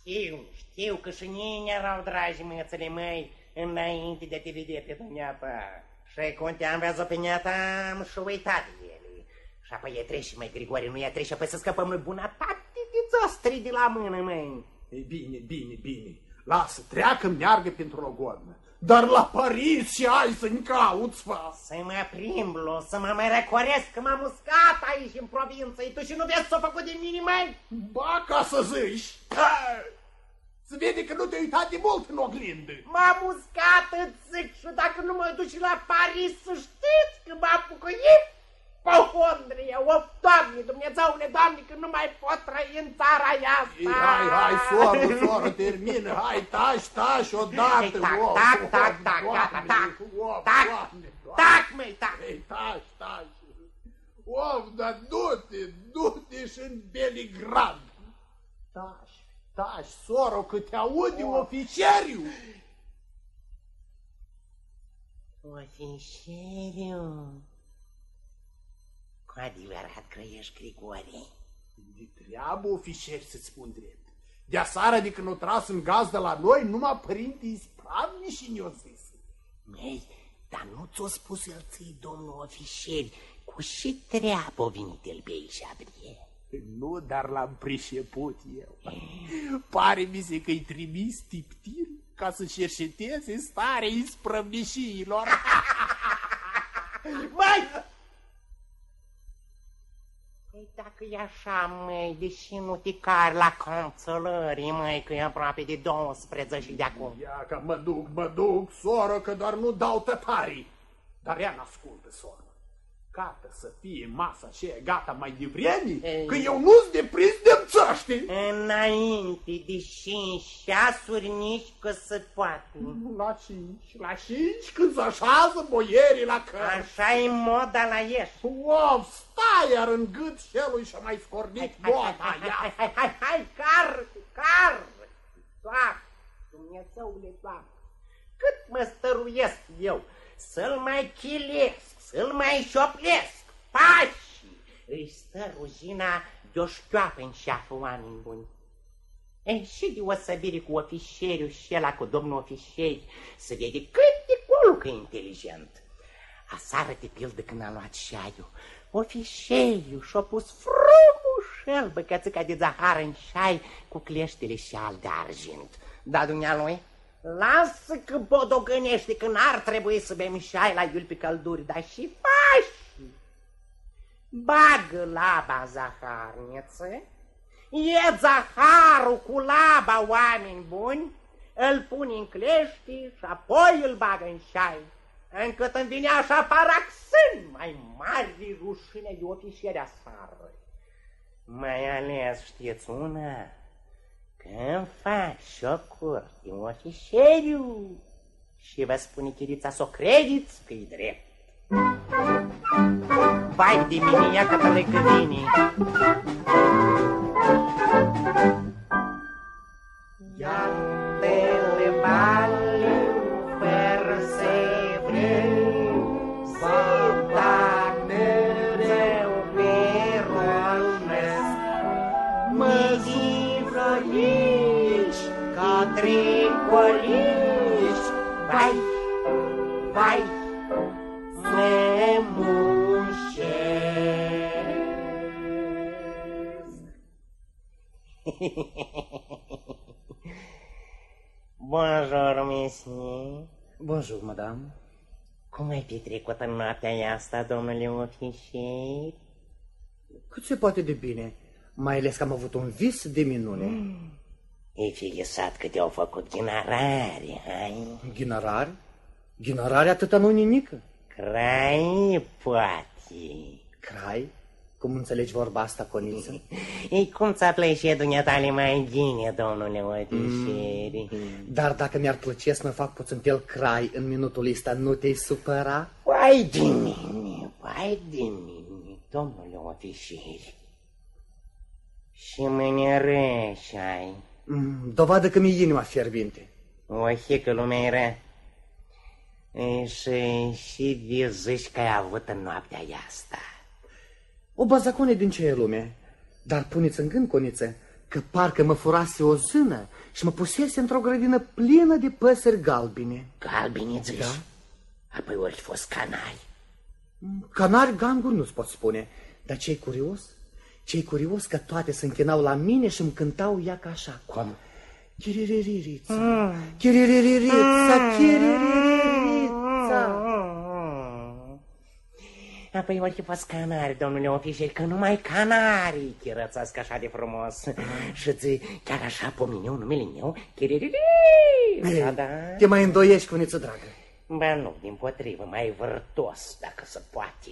știu, știu că și ei erau dragi mățele măi înainte de a te vedea pe dumneata. Și când te-am văzut pe neata, am și uitat de ele. Și apoi e trece, măi, Grigori, nu e trece, apoi să scăpăm noi bunătate de țostri de la mână, măi. E bine, bine, bine. Lasă, treacă, meargă pentru logodnă. Dar la Paris și ai să-mi cauți, fa. Să mă primblu, să mă mai recoresc, că m-am uscat aici în provință. Tu și nu vezi s-o făcut din mine, măi? Ba, ca să zici. Ha! Se vede că nu te-ai uitat de mult în oglindă. M-am uscat, îți zic, și dacă nu mă duci la Paris, să știți că mă apucăim pe Hondria. O, Doamne, Dumnezeule, Doamne, că nu mai pot trăi în țara asta. Ei, hai, hai, soră, soră, termină, hai, taci, taci, odată. Ei, tac, of, tac, of, tac, tac, Doamne, gata, tac, of, tac, Doamne, Doamne. tac, măi, tac. Ei, taci, taci. Of, dar du-te, du-te și în Beligrad. Taci, taci, soră, că te aude oficeriu. Ofișeriu, cu adevărat că ești Grigore? De treabă ofișeri să-ți spun drept. De aseară de când o tras în gaz de la noi, numai părinte ispravni și ne-o zis. Măi, dar nu ți-o spus el ții, domnul ofișeri, cu și treabă o venit el pe aici, abrie. Nu, dar l-am prișeput eu. Pare mi se că-i trimis tiptir ca să cerșeteze stare isprăvnișiilor. [laughs] Măi! Păi dacă e așa, măi, deși nu te cari la canțălării, măi, că e aproape de 12 de acum. Ia că mă duc, mă duc, soră, că doar nu dau tătarii. Dar ea n-ascultă, soră. Păcată să fie masa și e gata mai devreme, Ei. că eu nu-s deprins de țăști. Înainte de cinci ceasuri nici că se poate. La cinci, la cinci, când se așează boierii la cărți. Așa e moda la ieși. Om, stai iar în gât celui și mai scornit Hai, hai, moda, hai, ia. hai, hai, hai, hai, car, car! Doar, Dumnezeule, doar, cât mă stăruiesc eu să-l mai chilesc, să-l mai șoplesc, pașii, îi stă ruzina de o șchioapă în șeafă, oameni buni. Ei, și de osăbire cu ofișeriul și ăla cu domnul ofișeri, să vede cât de colucă inteligent. Asară de pildă când a luat șaiul, ofișeriul și-a pus frumușel băcățica de zahar în șai cu cleștele și al de argint. Da, dumnealui, lasă că bodogănește că n-ar trebui să bem șai la iul pe călduri, dar și faci. Bagă laba în zaharniță, e zaharul cu laba, oameni buni, îl pune în clești și apoi îl bagă în șai, încât îmi vine așa paraxân mai mari rușine de ofișerea sară. Mai ales știți una, când faci șocuri de ofișeriu și vă spune chirița să o credeți că-i drept. Vai de mine, ia că te vine. Iată-le [laughs] Bonjour, monsieur. Bonjour, madame. Cum ai petrecut în noaptea asta, domnule ofișer? Cât se poate de bine, mai ales că am avut un vis de minune. Ei fi lăsat că te-au făcut ghinarare, hai? Ghinarari? Ghinarari atâta nu nimică. Crai, poate. Crai? Cum înțelegi vorba asta, Coniță? [laughs] Ei, cum ți-a plăcea dumneatale mai bine, domnule ofișer? Dar dacă mi-ar plăcea să mă fac puțin crai în minutul ăsta, nu te-ai supăra? Vai de mine, vai de mine, domnule ofișer. Și mâine rece ai. Mm, dovadă că mi-e inima fierbinte. O că lumea e rea. E, Și, și de zici că ai avut în noaptea asta. O bazacone din ce e lume. Dar puneți în gând, Coniță, că parcă mă furase o zână și mă pusese într-o grădină plină de păsări galbine. Galbini zici? Da. Apoi ori fost canari. Canari ganguri nu-ți pot spune, dar ce-i curios? Ce-i curios că toate se închinau la mine și îmi cântau ea ca așa. Cum? Chiririririța, chiririririța, chiririririța. Apoi ori fost canari, domnule ofișer, că numai canarii chirățesc așa de frumos. Și ți chiar așa pomeniu numele meu, chiriri. Da, da. Te mai îndoiești, Cuniță dragă. Ba nu, din potrivă, mai vârtos, dacă se poate.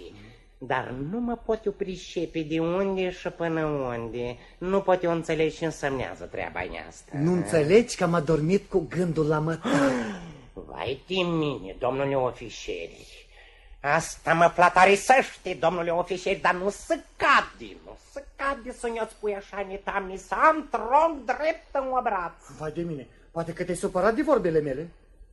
Dar nu mă pot eu pricepe de unde și până unde. Nu pot eu înțelege și însemnează treaba asta. Nu înțelegi că am adormit cu gândul la mătar. [gasps] Vai de mine, domnule ofișeri. Asta mă flatarisește, domnule ofișer, dar nu se cade, nu se cade să ne-o spui așa, netamni, să am tronc drept în obraz. Vai de mine, poate că te-ai supărat de vorbele mele.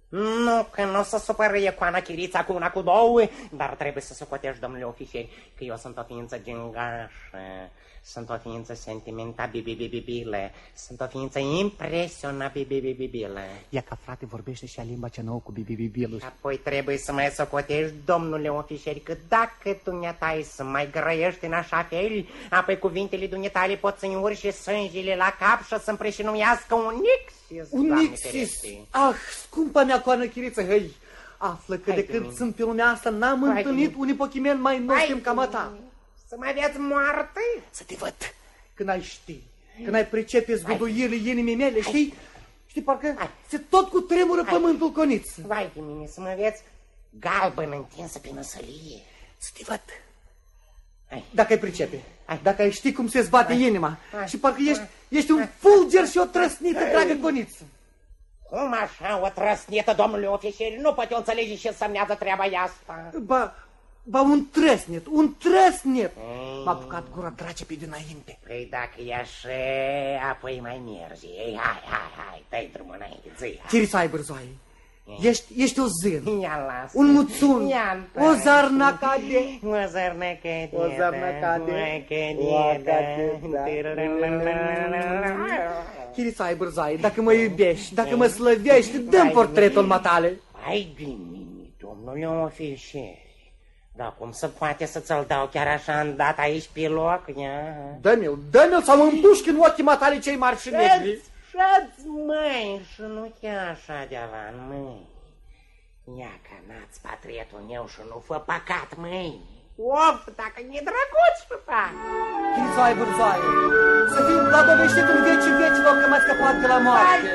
Nu, că nu o să supără Ioana Chirița cu una cu două, dar trebuie să socotești, domnule ofișer, că eu sunt o ființă gingașă, sunt o ființă sentimentabilă, sunt o ființă impresionabilă. Ia ca frate vorbește și a limba cea nouă cu bibibibilul. Apoi trebuie să mai socotești, domnule ofișer, că dacă dumneata ai să mai grăiești în așa fel, apoi cuvintele dumneatale pot să-mi urce sângele la cap și să-mi preșinuiască un nixis, Un Doamne nixis! ferește. Ah, scumpa mea coană chiriță, hăi! Află că Hai de de când mine. sunt pe lumea asta n-am Hai de întâlnit mine. unii pochimeni mai noștri ca Hai, ta. Să mai aveți moarte? Să te văd când ai ști, când ai pricepe zguduirile inimii mele, știi? Știi, parcă Hai. se tot cu tremură Hai. pământul coniț. Vai de mine, să mă aveți galben întinsă pe năsălie. Să te văd, Dacă ai pricepe, dacă ai ști cum se zbate inima și parcă ești, ești un fulger și o trăsnită, dragă coniță. Cum așa o trăsnietă, domnule ofișer? Nu poate o înțelege și semnează treaba asta. Ba, ba un trăsnet, un trăsnet. M-a apucat gura drace pe dinainte. Păi dacă e așa, apoi mai mergi. Ei, hai, hai, hai, dai drumul înainte, zi. hai. Chirisai bârzoaie, ești, ești o zân, Ia lasă. un muțun, Ia o zarnacade. O zarnacade. O zarnacade. Chirisai bârzoaie, dacă mă iubești, dacă mă slăvești, dă portretul matale. Ai bine, domnule ofișer. Dar cum se poate să ți-l dau chiar așa îndată aici pe loc? Ia. Dă-mi-l, dă-mi-l sau mă împușc în ochii matale cei mari și negri. Șați, măi, și nu chiar așa de avan, măi. Ia că n-ați patrietul meu și nu fă păcat, măi. Of, dacă e drăguț și fac. Chirisai bârzoaie, să fim blagoveștit în vecii vecilor că m-a scăpat de la moarte.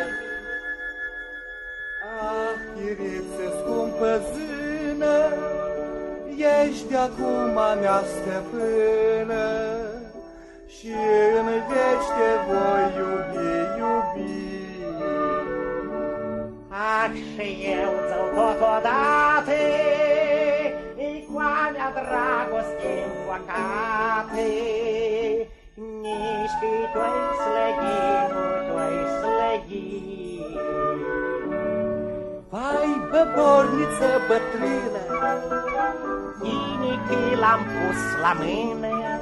Ah, chiriță scumpă zână, ești de acum a mea stăpână și în veci te voi iubi, iubi. Ac și eu ți-l totodată, icoanea dragostii înfocate. Nici că tu-ai slăgi, Vai, băborniță bătrână, Inichi l-am pus la mână,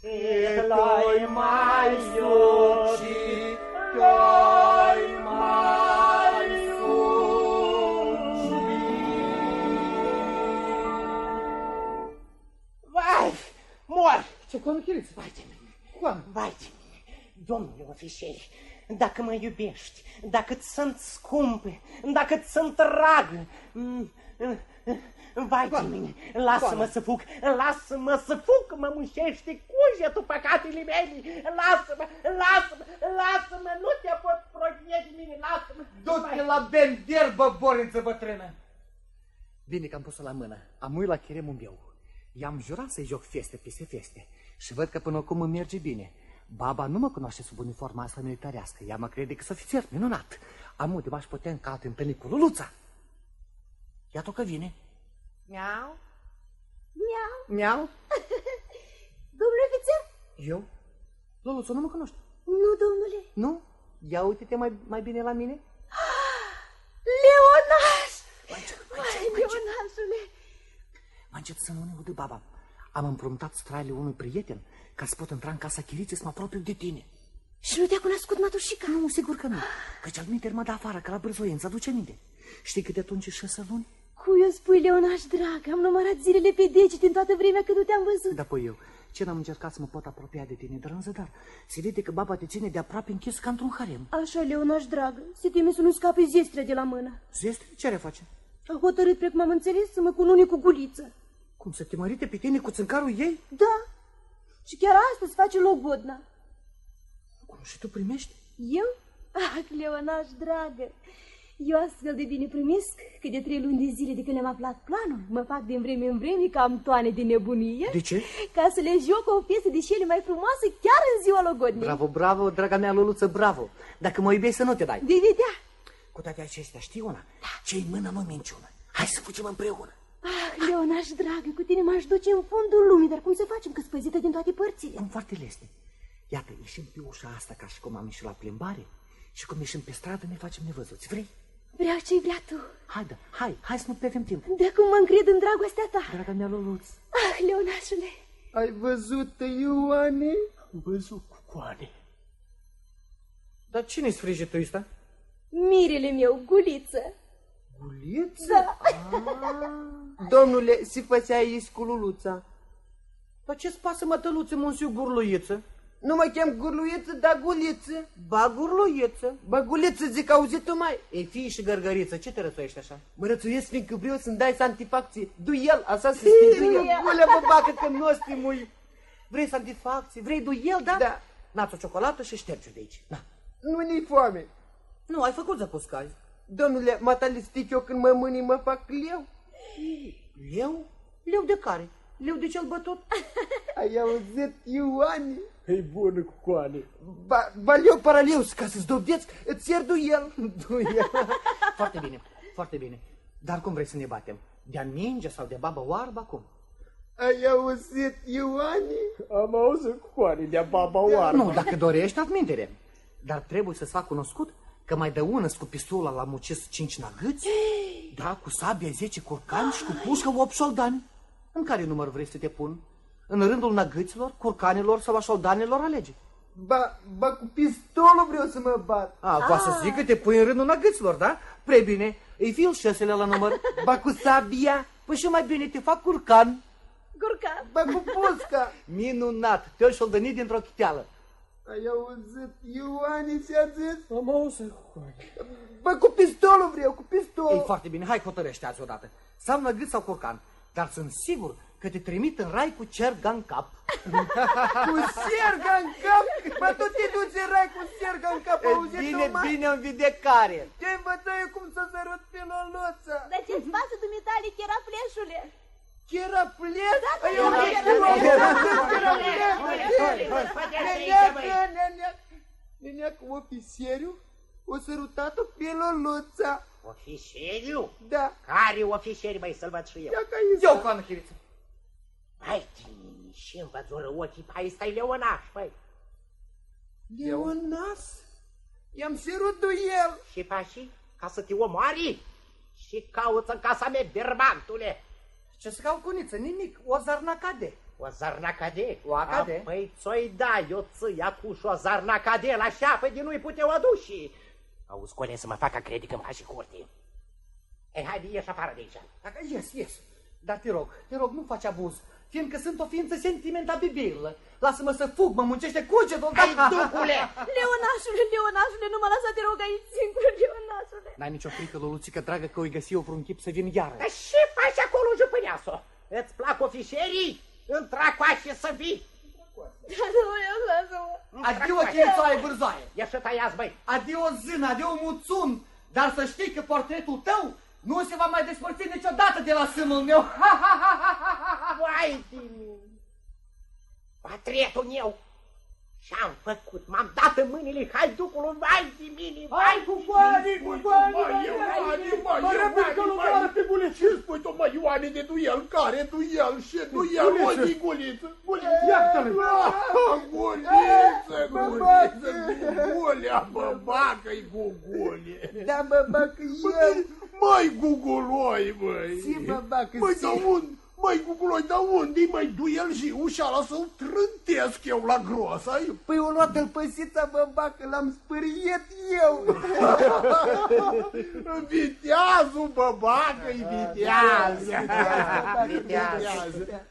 cât l-ai mai iubit, te-ai mai Vai, mor! Ce coană chiriță? Vai de mine, Coană? vai de mine, domnule ofișeri, dacă mă iubești, dacă ți sunt scumpe, dacă ți sunt dragă, mm, mm, vai de mine, lasă-mă să fug, lasă-mă să fug, mă mușește cugetul păcatele mele, lasă-mă, lasă-mă, lasă-mă, nu te pot progie de mine, lasă-mă. Du-te la bender, băborniță bătrână! Bine că am pus-o la mână. Am uit la chiremul meu. I-am jurat să-i joc feste peste feste. Și văd că până acum îmi merge bine. Baba nu mă cunoaște sub uniforma asta militarească. Ea mă crede că s ofițer minunat. Am unde m-aș putea încate în cu Luluța. Iată că vine. Miau. Miau. Miau. [laughs] Domnule ofițer? Eu? Luluța nu mă cunoști. Nu, domnule. Nu? Ia uite-te mai, mai bine la mine. [gasps] Leonaș! Mai încet, mai Vai, încet, mai încet. Leonașule! Mai încet să nu ne audă baba. Am împrumutat straile unui prieten ca să pot intra în casa chiriței să mă apropiu de tine. Și nu te-a cunoscut matușica? Nu, sigur că nu. Căci al minte mă da afară, ca la bârzoiență, aduce minte. Știi că de atunci e șase luni? Cui o spui, Leonaș, drag? Am numărat zilele pe degete în toată vremea când nu te-am văzut. Da, păi eu. Ce n-am încercat să mă pot apropia de tine, dar în zadar. Se vede că baba te ține de aproape închis ca într-un harem. Așa, Leonaș, dragă, se teme să nu scape zestrea de la mână. Zestre? Ce are face? A hotărât, precum am înțeles, să mă cunune cu guliță. Cum să te mărite pe tine cu țâncarul ei? Da, și chiar astăzi face logodna. Cum și tu primești? Eu? Ah, Leonaș, dragă, eu astfel de bine primesc că de trei luni de zile de când le-am aflat planul, mă fac din vreme în vreme cam toane de nebunie. De ce? Ca să le joc o piesă de cele mai frumoase chiar în ziua logodnei. Bravo, bravo, draga mea Luluță, bravo. Dacă mă iubești să nu te dai. De vedea. Cu toate acestea, știi una? Ce-i mână nu minciună. Hai să fugim împreună. Ah, Leonaș, dragă, cu tine m-aș duce în fundul lumii, dar cum să facem că spăzită din toate părțile? Cum foarte lesne. Iată, ieșim pe ușa asta ca și cum am ieșit la plimbare și cum ieșim pe stradă ne facem nevăzuți. Vrei? Vreau ce-i vrea tu. Hai, da, hai, hai să nu pierdem timp. De cum mă încred în dragostea ta. Draga mea Luluț. Ah, Leonașule. Ai văzut, Ioane? Am văzut cu coane. Dar cine-i sfrijitul ăsta? Mirele meu, guliță. Guliță? Da. Domnule, si făcea aici cu Luluța. Dar ce-ți pasă, mătăluță, monsiu gurluiță? Nu mă chem gurluieță, dar guliță. Ba, gurluiță. Bă, guliță, zic, auzit tu mai? Ei, fii și gărgăriță, ce te rățuiești așa? Mă rățuiesc fiindcă vreau să-mi dai satisfacție. Duel, așa se scrie duel. Gulea, bă, bacă că nu stimui. Vrei satisfacție? Vrei duel, da? Da. N-ați o ciocolată și șterge de aici. Na. Nu ni foame. Nu, ai făcut zăpuscai. Domnule, matale stic eu când mă mânii mă fac leu. Leu? Leu de care? Leu de cel bătut? [laughs] Ai auzit, Ioane? E bună cu coane. Ba, ba leu paraleus, ca să-ți dovedesc, îți ier duel. [laughs] Duel. Foarte bine, foarte bine. Dar cum vrei să ne batem? De-a minge sau de babă oarbă acum? Ai auzit, Ioane? Am auzit cu coane de baba oară. Nu, dacă dorești, admitere. Dar trebuie să-ți fac cunoscut că mai de ună cu pistola la mucis cinci nagâți, da, cu sabia 10 curcani și cu pușcă 8 șoldani. În care număr vrei să te pun? În rândul năgâților, curcanilor sau a șoldanilor alege? Ba, ba cu pistolul vreau să mă bat. A, ah. să zic că te pui în rândul năgâților, da? Prea bine, îi fiu șesele la număr. [laughs] Ba cu sabia. Păi și mai bine te fac curcan. Curcan. Ba cu pusca. Minunat, te-o șoldănit dintr-o chiteală. Ai auzit, Ioane ți-a zis? Am auzit cu coane. Ba cu pistolul vreau, cu pistolul. Ei, foarte bine, hai hotărăște azi odată. Sau năgât sau curcan. Dar sunt sigur că te trimit în rai cu cerga în cap. [laughs] cu serga în cap? Bă, tu te duci în rai cu serga în cap, auzi Bine, tu, mă? bine, în videcare. Te învăță eu cum să sărut pe loluța. Dar ce-ți pasă dumitale, chiar fleșule? Chera ples? Da, da, Eu da, nu da, știu, da, eu da, nu da, știu, da, Neneacă, neneacă, neneacă, ofițeriu, o sărutat-o pe loluța. Ofișeriu? Da. Care ofișeri, mai să-l văd și eu? Ia ca aici. Eu, coană chiriță. Hai, tine, și îmi văd ochii, hai, stai leonaș, băi. Leonas? I-am cerut duel. Și pașii, ca să te omoari? Și cauță în casa mea, berbantule. Ce să caut cuniță? Nimic, o zarnacade. O zarnacade? O acade? Păi ți-o-i da, eu ți acuși o zarnacade la șeapă de nu-i puteau aduși. Auzi, cole, să mă facă credi că-mi faci curte. Ei, haide, ieși afară de aici. Dacă ies, ies. Dar te rog, te rog, nu faci abuz, fiindcă sunt o ființă sentimentabilă. Lasă-mă să fug, mă muncește cugetul. Hai, ducule! Leonașule, Leonașule, nu mă lăsa, te rog aici singur, Leonașule. N-ai nicio frică, Loluțică dragă, că o găsi eu vreun chip să vin iară. Dar ce faci acolo, jupâneasă? Îți plac ofișerii? Întracoașe să vii! Da, nu, eu lasă-mă. Adio, cheițoaie vârzoaie. Ia și tăiați, băi! Adio, zân, adio, muțun. Dar să știi că portretul tău nu se va mai despărți niciodată de la sânul meu. Vai de mine! Patretul meu! Ce-am făcut? M-am dat în mâinile haiducului, vai de mine, vai Hai cu coane, cu coane, Mai Ioane, mai Mă răbit că Ioane, nu mai... moară pe Guliță. Ce spui tu, mă, Ioane, de duel? Care duel? Ce duel? Guliță. Unde guliță? Guliță. Iată-l. Ah, Guliță, guliță, gugulea, bă, bagă-i gugule. Da, mă bacă eu. Măi, guguloi, băi. Ce mă bacă Măi, ce? dar unde? Măi, guguloi, dar unde-i, măi, duel și ușala să-l trântesc eu la gros, ai? Păi o luat-l păsița, mă bacă, l-am spăriet eu. [laughs] Viteazul, bă, bagă-i vitează. Vitează.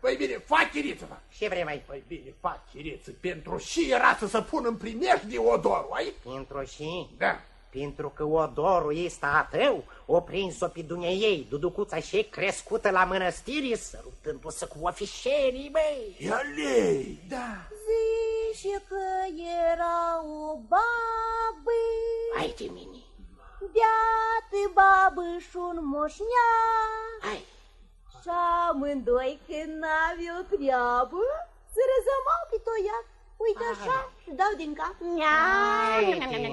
Păi bine, fac chiriță, mă. Ce vrei mai? Păi bine, fac chiriță pentru și era să se pun în primești de odorul, ai? Pentru și? Da. Pentru că odorul este a tău, o prins-o pe ei, duducuța și crescută la mănăstiri, sărutându-se cu ofișerii, băi. Ia lei. Da. Zice că era o babă, Hai de mine. beată babă și un moșneag. Hai. Și amândoi când n-aveau treabă, se răzămau pe toiac. Uite așa și dau din cap. Hai de mine,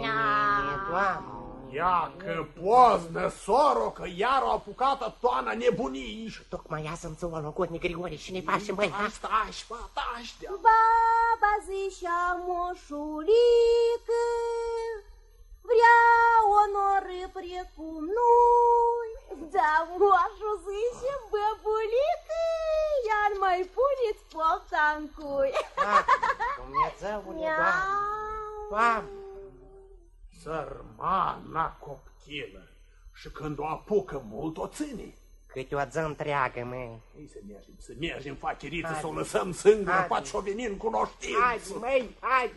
doamne. Ia că poznă, soro, că iar o apucată toana nebunii. Și Tocmai ia să-mi țău logotnic Grigore și ne facem, băi, ha? Asta, așa, așa. Baba zicea moșulică, vrea onori precum noi. Da, moașul zice, băbulică, iar mai puneți pofta în cui. Dumnezeule, doamne. Doamne. Sărmana copchilă. Și când o apucă mult, o ține. Câte o ță întreagă, măi. Ei să mergem, să mergem, fac chiriță, Haide. să o lăsăm singură, Haide. faci o veni în Haide, cunoștință. măi, haide.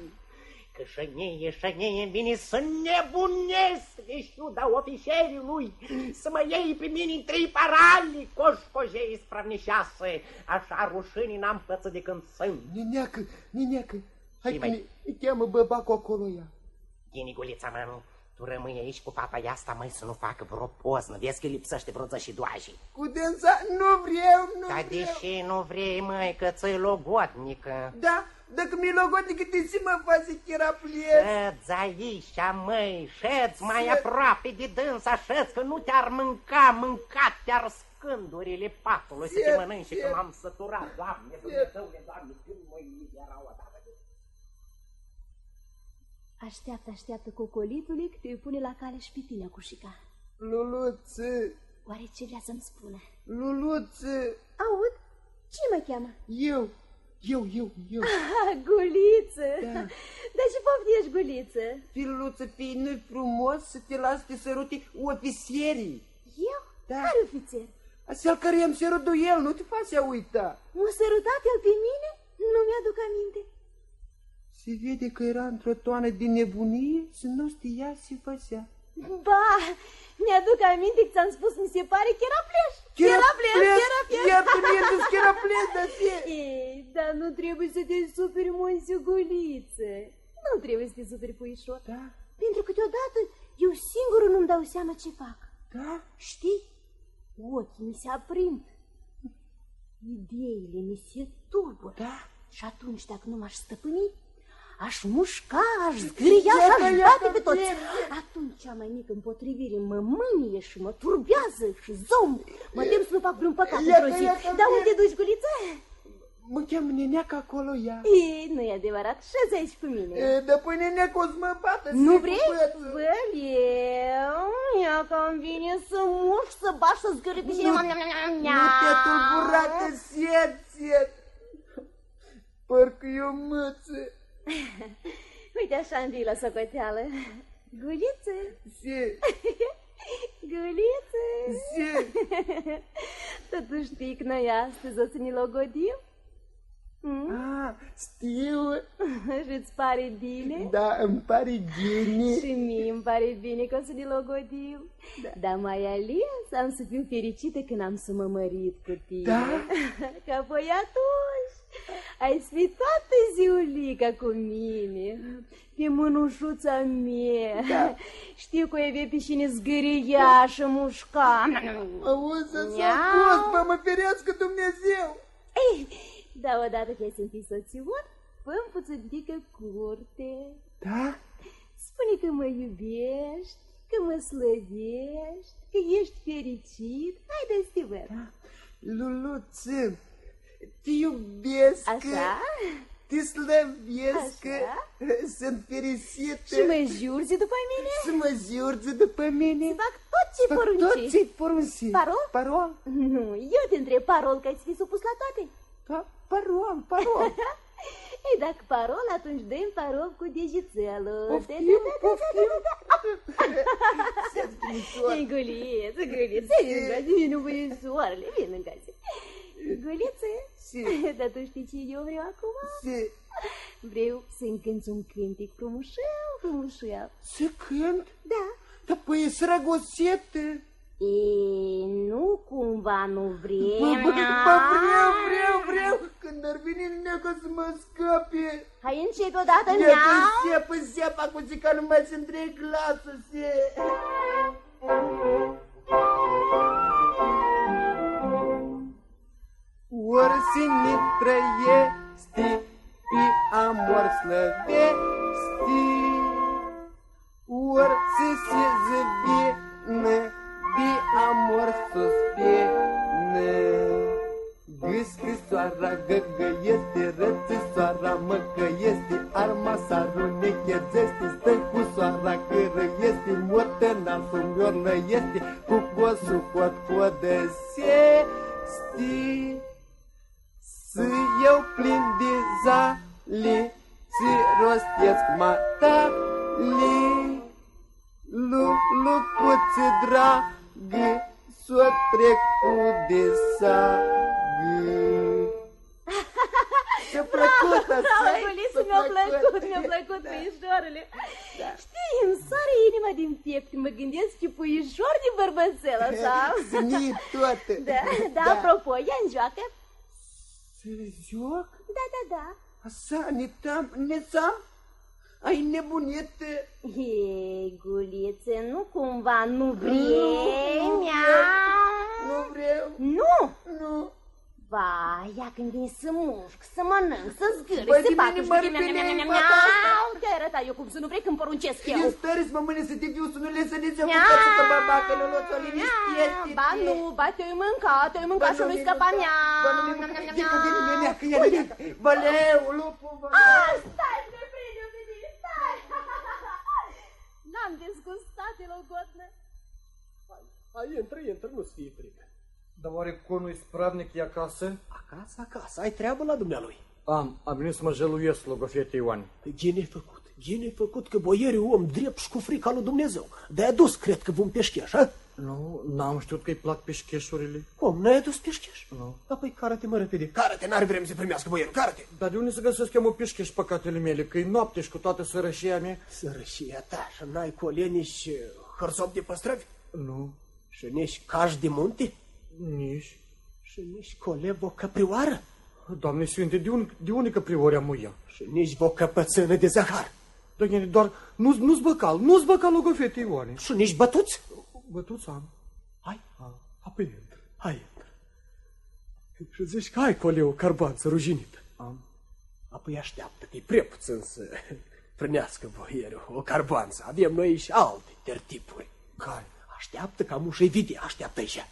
Că șăneie, șăneie, îmi vine să nebunesc, deci nu dau ofișerii lui, să mă iei pe mine în trei parali, coșcojei spravnișeasă, așa rușinii n-am păță de când sunt. Nineacă, nineacă, hai Ce că mai- ne, îi cheamă băbacul acolo ea. Ghini, gulița, mă, Tu rămâi aici cu papa asta, măi, să nu facă vreo poznă. Vezi că lipsește vreo zășidoajii. Cu dânsa nu vreau, nu Dar vreau. deși nu vrei, măi, că ți-i logodnică. Da, dacă mi-e logodnică, te zi mă face cheraplies. Șeți aici, măi, șeți mai Ce- aproape de dânsa, șeți că nu te-ar mânca, mâncat te-ar scândurile patului să Ce- te mănânci ce- că m-am săturat, Doamne, Dumnezeule, Doamne, când măi erau odată. Așteaptă, așteaptă, cocolitule, că te pune la cale și pe tine, cușica. Luluță, Oare ce vrea să-mi spună? Luluță, Aud? Cine mă cheamă? eu, eu, eu, eu. Ah, [laughs] guliță! Da. Dar ce poftești, guliță? Filuță, fii nu frumos să te las te sărute ofițerii. Eu? Da. Care ofițer? Cel care i-am cerut el, nu te faci a uita. M-a sărutat el pe mine? Nu mi-aduc aminte. Se vede că era într-o toană de nebunie să nu știa ce făcea. Ba, mi-aduc aminte că ți-am spus, mi se pare că era pleș. Era pleș, era pleș. Iartă-mi, iartă că era pleș, dar ce? [laughs] Ei, dar nu trebuie să te superi, monsiuguliță. Nu trebuie să te superi, puișor. Da, Pentru că deodată eu singurul nu-mi dau seama ce fac. da, Știi? Ochii mi se aprind. Ideile mi se tulbură. da. Și atunci, dacă nu m-aș stăpâni, aș mușca, aș zgâria și Iată, aș iată, bate pe toți. bine. Atunci cea mai mică împotrivire mă mânie și mă turbează și zom. Mă tem să nu fac vreun păcat Iată, într-o zi. iată, Dar bine. unde duci, guliță? Mă cheamă neneaca acolo ea. Ei, nu e adevărat, șezi aici cu mine. E, dar păi neneaca o să mă bată. Nu sigur, vrei? băiatul. Bă, eu, ia că îmi vine să mușc, să bași, să zgâri pe cine. Nu te tulbura că siet, siet. Parcă e o măță. [laughs] Uite așa îmi vii la socoteală. Guliță, Se, [laughs] guliță. se. Dar tu știi că noi astăzi o să ne logodim? Mm? Ah, știu. [laughs] Și îți pare bine? Da, îmi pare bine. Și mie îmi pare bine că o să ne logodim. Da. Dar mai ales am să fiu fericită când am să mă mărit cu tine. Da? Că apoi atunci ai să fii toată ziulica cu mine. Pe mânușuța mea. Da. Știu că o avea pe cine zgâria și mușca. Auzi, să Miau. scos, bă, mă ferească Dumnezeu. Ei, dar odată ce ai să fii soțior, fă puțintică curte. Da? Spune că mă iubești, că mă slăvești, că ești fericit. Haide, să te văd. Da. Luluță, te iubesc. Așa? Te slăvesc. Așa? Sunt fericită. Și mă jurzi după mine? Să mă ziurzi după mine. Să fac tot ce Fac porunci. tot ce porunci. Parol? Parol? Nu, eu te întreb parol, că ai să fii supus la toate. Da, parol, parol. [laughs] Ei, dacă parol, atunci dă parol cu degețelul. Poftim, poftim. [laughs] Ei, guliță, guliță, vine nu vine soarele, vine în casă. Guliță, Si. [laughs] dar tu știi ce eu vreau acum? Se, Vreau să-mi cânti un cântec frumușel, frumușel. se cânt? Da. Da, păi e srăgosetă. E, nu cumva nu vrei. Bă, bă, bă, vreau, vreau, vreau. Când ar veni necă să mă scape. Hai încet odată, Necă miau. seapă, seapă, cu zica numai să întreg glasul, se. Ori să ne trăiești, pe amor slăvești, ori să se zăvină, pe amor suspină. Gâscâsoara găgăiește, rățisoara măcăiește, arma s-arunechezește, stă cu soara cărăiește, motăna sumiorlăiește, cu cosul cot codăsește. Să iau plin de zale, să rostesc matale, Lu, lucuțe dragă, s-o trec cu de sagă. Ce plăcut așa! Bravo, Guliță, mi-a plăcut, mi-a plăcut puișoarele. Știi, îmi sare inima din piept când mă gândesc ce puișor de bărbățel, așa. [laughs] Zni toate! [laughs] Da, da, apropo, ia în joacă. Se joc? Da, da, da. Așa, ne tam, ne tam? Ai nebunit? Ei, gulițe, nu cumva nu vrei, miau? Nu vreau. Nu? Nu. Ba, ia când vin să mușc, să mănânc, să zgâri, Băi, să de fac mine și mă de miau, repede, miau, miau, fata asta. miau. Te arăta eu cum să nu vrei când poruncesc eu. Eu stare să mă mâine să te fiu să nu le să ne se Miau. apucă să baba, că nu o să o liniștește. Ba nu, ba te-ai mâncat, te-ai mâncat și nu-i scăpa mea. Bă, nu mi-e mâncat. Ia că vine neneacă, ia neneacă. Băleu, lupul, bă. Ah, stai, te prinde, vine, stai. [laughs] N-am dezgustat de logodnă. Hai, intră, intră, nu-ți fie frică. Dar oare conul spravnic e acasă? Acasă, acasă, ai treabă la dumnealui. Am, am venit să mă jăluiesc, logofete Ioan. Gine făcut, gine făcut că boierii om drept și cu frica lui Dumnezeu. De-aia dus, cred că vom peșcheș, ha? Nu, n-am știut că-i plac peșcheșurile. Cum, n-ai adus peșcheș? Nu. Apoi cară-te mă repede, cară-te, n-are vreme să primească boierul, cară-te. Dar de unde să găsesc eu mă peșcheș păcatele mele? Că-i noapte și cu toată sărășia mea? Sărășia ta și n-ai coleni și hărsop de păstrăvi? Nu, Și nici caș de munte? Nici. Și nici colev o căprioară? Doamne Sfinte, de, un, de unică priori am ea? Și nici o căpățână de zahar? Dar e doar, nu, nu-ți băcal, nu-ți băcal logofete Ioane. Și nici bătuți? Bătuți am. Hai, A, apoi intră. hai, intră. Și zici că ai coleu carbanță ruginită. Am. Apoi așteaptă-te prea puțin să frânească boierul o carbanță. Avem noi și alte tertipuri. Care? Așteaptă ca mușă-i vide, așteaptă aici.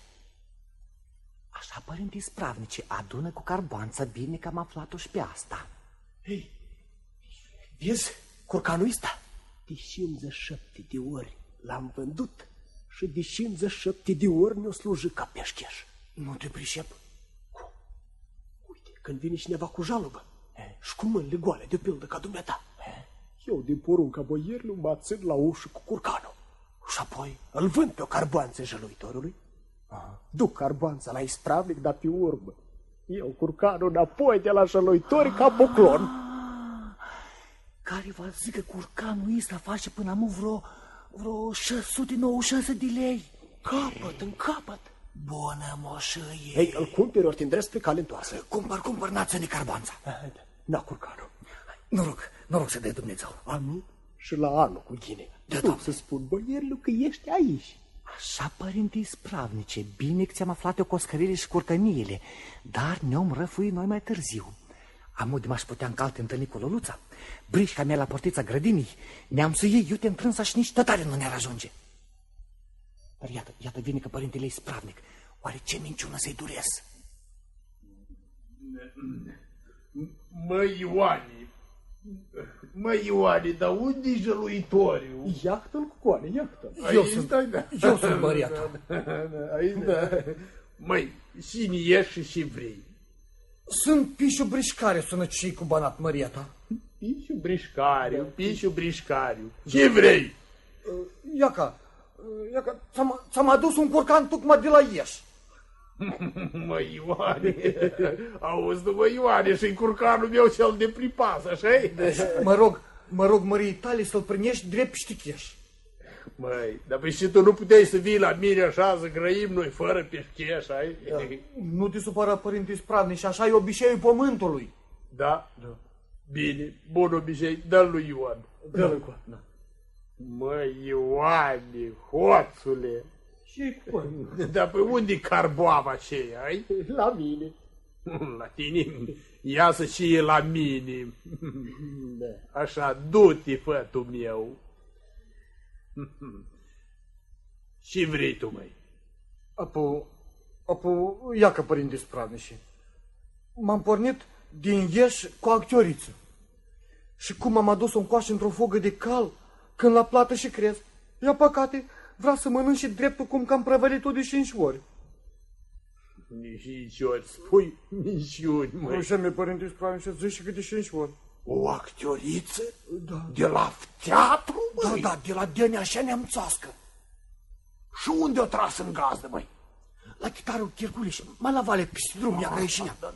Așa, părinte spravnice, adună cu carboanță, bine că am aflat-o și pe asta. Hei, vezi, curcanul ăsta? De 57 de ori l-am vândut și de 57 de ori ne-o slujit ca peșcheș. Nu te pricep? Cum? Uite, când vine cineva cu jalubă și cu mâinile goale, de pildă ca dumneata, eu din porunca boierilor mă țin la ușă cu curcanul. Și apoi îl vând pe o carboanță jăluitorului. Duc carboanța la ispravnic, dar pe urmă. Eu curcanul înapoi de la jăluitori ca buclon. Care va zică curcanul ăsta face până am vreo, vreo 696 de lei. Capăt în capăt. Bună moșăie. Ei, îl cumperi ori te pe cale întoarsă. Cumpăr, cumpăr, n-ați carboanța. Na, curcanul. Noroc, noroc să dea Dumnezeu. Amin. Și la anul cu ghine. Da, Cum Doamne. să spun boierilor că ești aici. Așa, părinte spravnice, bine că ți-am aflat eu coscările și curcăniile, dar ne-om răfui noi mai târziu. Am de m-aș putea încalte întâlni cu Loluța. Brișca mea la portița grădinii, ne-am să iei iute întrânsa și nici tătare nu ne-ar ajunge. Dar iată, iată vine că părintele e spravnic. Oare ce minciună să-i durez? Măi, Ioane, măi, Ioane, dar unde-i jăluitoriu? Iată-l cu coane, iată-l. Eu sunt, da. Eu sunt băriatul. [laughs] Aici, da. Măi, cine ești și ce vrei? Sunt pișu brișcare, sună cei cu banat, măria ta. Pișu brișcariu, pișu brișcariu. Ce vrei? Iaca, iaca, ți-am, ți-am adus un curcan tocmai de la Ieși. [laughs] Măi, Ioane, auzi, nu, mă, Ioane, și curcanul meu cel de pripas, așa Mă rog, mă rog, mării tale să-l primești drept șticheș. Măi, dar păi și tu nu puteai să vii la mine așa, să grăim noi fără peșcheș, ai? Nu te supăra, părinte spravnic, și așa e obiceiul pământului. Da? Da. Bine, bun obicei, dă-l lui Ioan. Dă-l cu da. Măi, Ioane, hoțule, Ce cu [laughs] dar pe unde carboava aceea, ai? La mine. [laughs] La tine, ia să și e la mine. [laughs] Așa, du-te, fătul meu. Și vrei tu, măi? Apu, apu, iacă, părinte spravnice. M-am pornit din Ieși cu acțioriță. Și cum am adus-o încoace într-o fogă de cal, când la plată și crez, ia păcate, vrea să mănânc și dreptul cum că am prăvălit-o de cinci ori. Nici cinci ori spui, nici ori, măi. Așa mi părinte spravnice, zici și câte de cinci ori. O actoriță? Da. De la teatru, Da, măi? da, de la Denia așa neamțoască. Și unde o tras în gazdă, măi? La chitarul Chirculiș, mai la vale, peste drum, ia ca ieșinea. Da.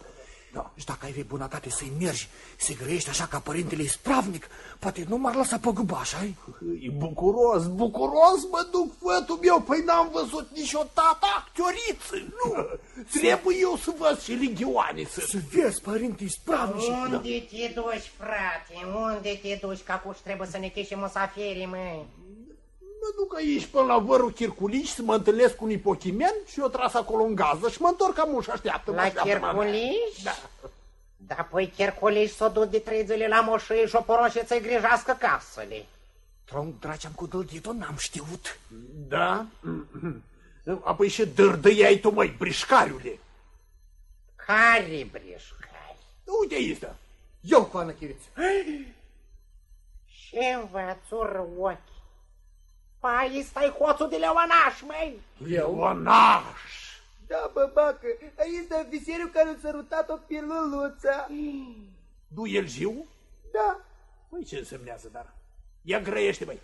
Și dacă ai vei bunătate să-i mergi, să grăiești așa ca părintele ispravnic, poate nu m-ar lăsa pe gâbaș, ai? E bucuros, bucuros mă duc, fătul meu, păi n-am văzut niciodată actoriță, nu. [laughs] Trebuie eu să văd și ligioane să... Să vezi, părinte ispravnic. Unde te duci, frate? Unde te duci? Că acum trebuie să ne cheșe musafirii, măi. Mă duc aici până la vărul Chirculici să mă întâlnesc cu un ipochimen și eu tras acolo în gază și mă întorc cam ușa, așteaptă. La Chirculici? Da. Da, păi Chirculici s-o duc de trei zile la moșie și o poroșe să-i grijească casele. Trong draceam cu dălditul, n-am știut. Da? Apoi și dârdăiai tu, măi, brișcariule. Care brișcari? Uite este. Eu cu Ana Chiriță. Ce învățură ochi? Păi, stai hoțul de leonaș, măi! Leonaș! Da, băbacă, aici de ofițerul care a sărutat-o pe Luluța. Du el jiu? Da. Păi ce însemnează, dar? Ia grăiește, băi.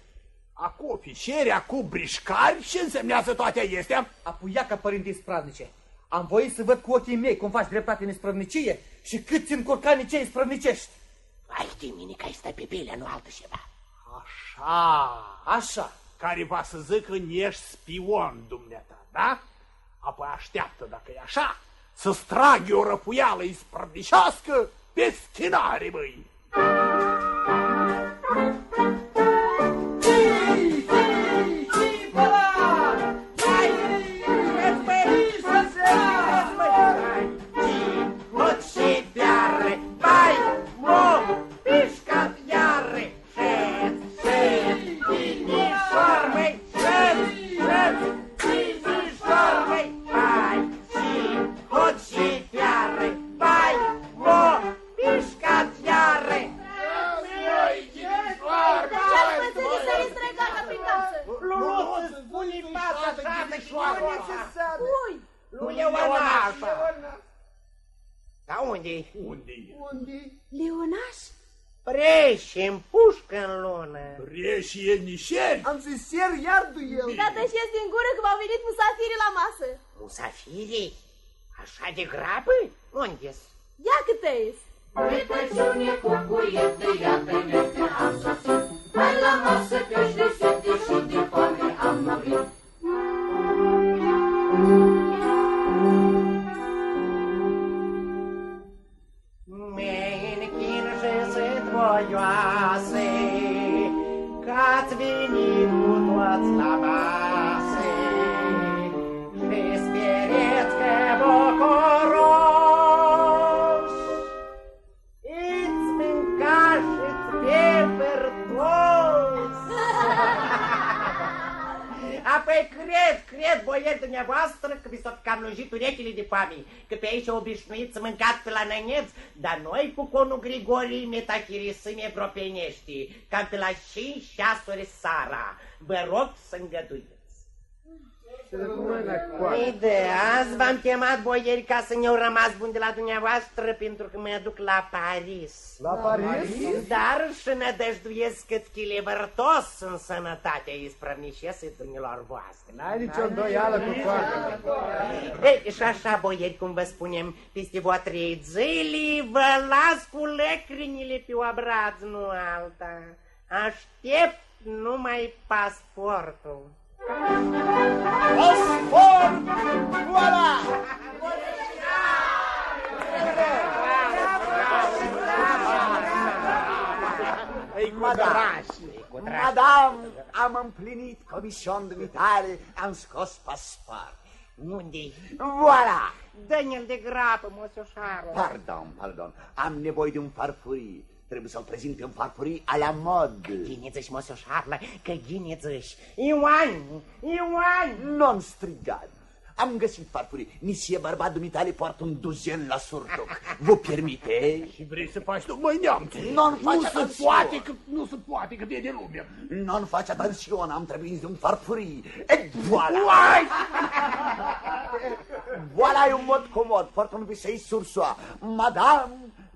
Acu ofișeri, acu brișcari, ce însemnează toate acestea? Apuia ca părinte ispravnice. Am voit să văd cu ochii mei cum faci dreptate în ispravnicie și cât țin curcanicei ispravnicești. Ai de mine că ai stai pe belea, nu altă ceva. Așa. Așa. Care va să zică că ești spion, dumneata, da? Apoi așteaptă, dacă e așa, să-ți tragi o răpuială isprăvnișească pe schinare, băi. Ui! Dar noi cu conul Grigorii metachirisâne gropenești, cam pe la 5-6 ori seara. Vă rog să îngăduiți. Ei de azi v-am chemat, boieri, ca să ne-au rămas bun de la dumneavoastră, pentru că mă duc la Paris. La Paris? Dar și nădăjduiesc cât chilevărtos în sănătatea isprăvnișesei domnilor voastre. N-ai nicio îndoială cu toate. Ei, și așa, boieri, cum vă spunem, peste vreo trei zile vă las cu lăcrinile pe obraz, nu alta. Aștept numai pasportul. Pasport! Voilà! Ei, cu Madame, dragi. madame, am împlinit comision dumitare, am scos pasport. Unde-i? Voilà! Dă-ne-l de grapă, moțioșarul. Pardon, pardon, am nevoie de un farfurii. Trebuie să-l prezint pe un farfurii a la mod. Ghineți-și, moțioșarlă, că ghineți-și. Ioan, Ioan! Non strigați. Am găsit farfurii. Misie bărbat dumitale poartă un duzen la surtuc. Vă permite? Și vrei să faci tu, măi neamțe? Non Nu faci se atențion. poate, că nu se poate, că vede lumea. Non faci atențion, am trebuit de un farfurii. Et voilà! Uai! Voilà e un mod comod, poartă un visei sursoa. Madame,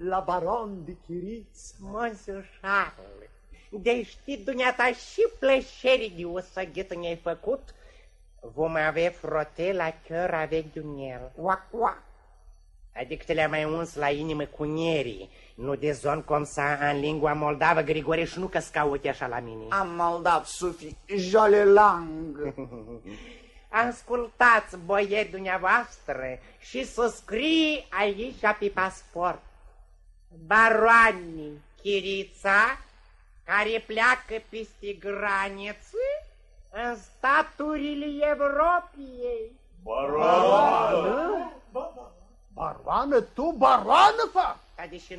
la baron de Chiriță. Moțioșarul, de știi dumneata și plăcerii de o săghetă ne-ai făcut, vom avea frote la căr avec du miel. Oac, oac. Adică te le-a mai uns la inimă cu nierii, nu de zon cum sa în lingua moldavă, Grigoreș, și nu că scauti așa la mine. Am moldav, Sufi, jole lang. [laughs] Ascultați, boieri dumneavoastră, și să scrie aici pe pasport. Baroanii Chirița, care pleacă peste graniță în staturile Europiei. Baroană? Baroană? Tu baroană fac? Ca deși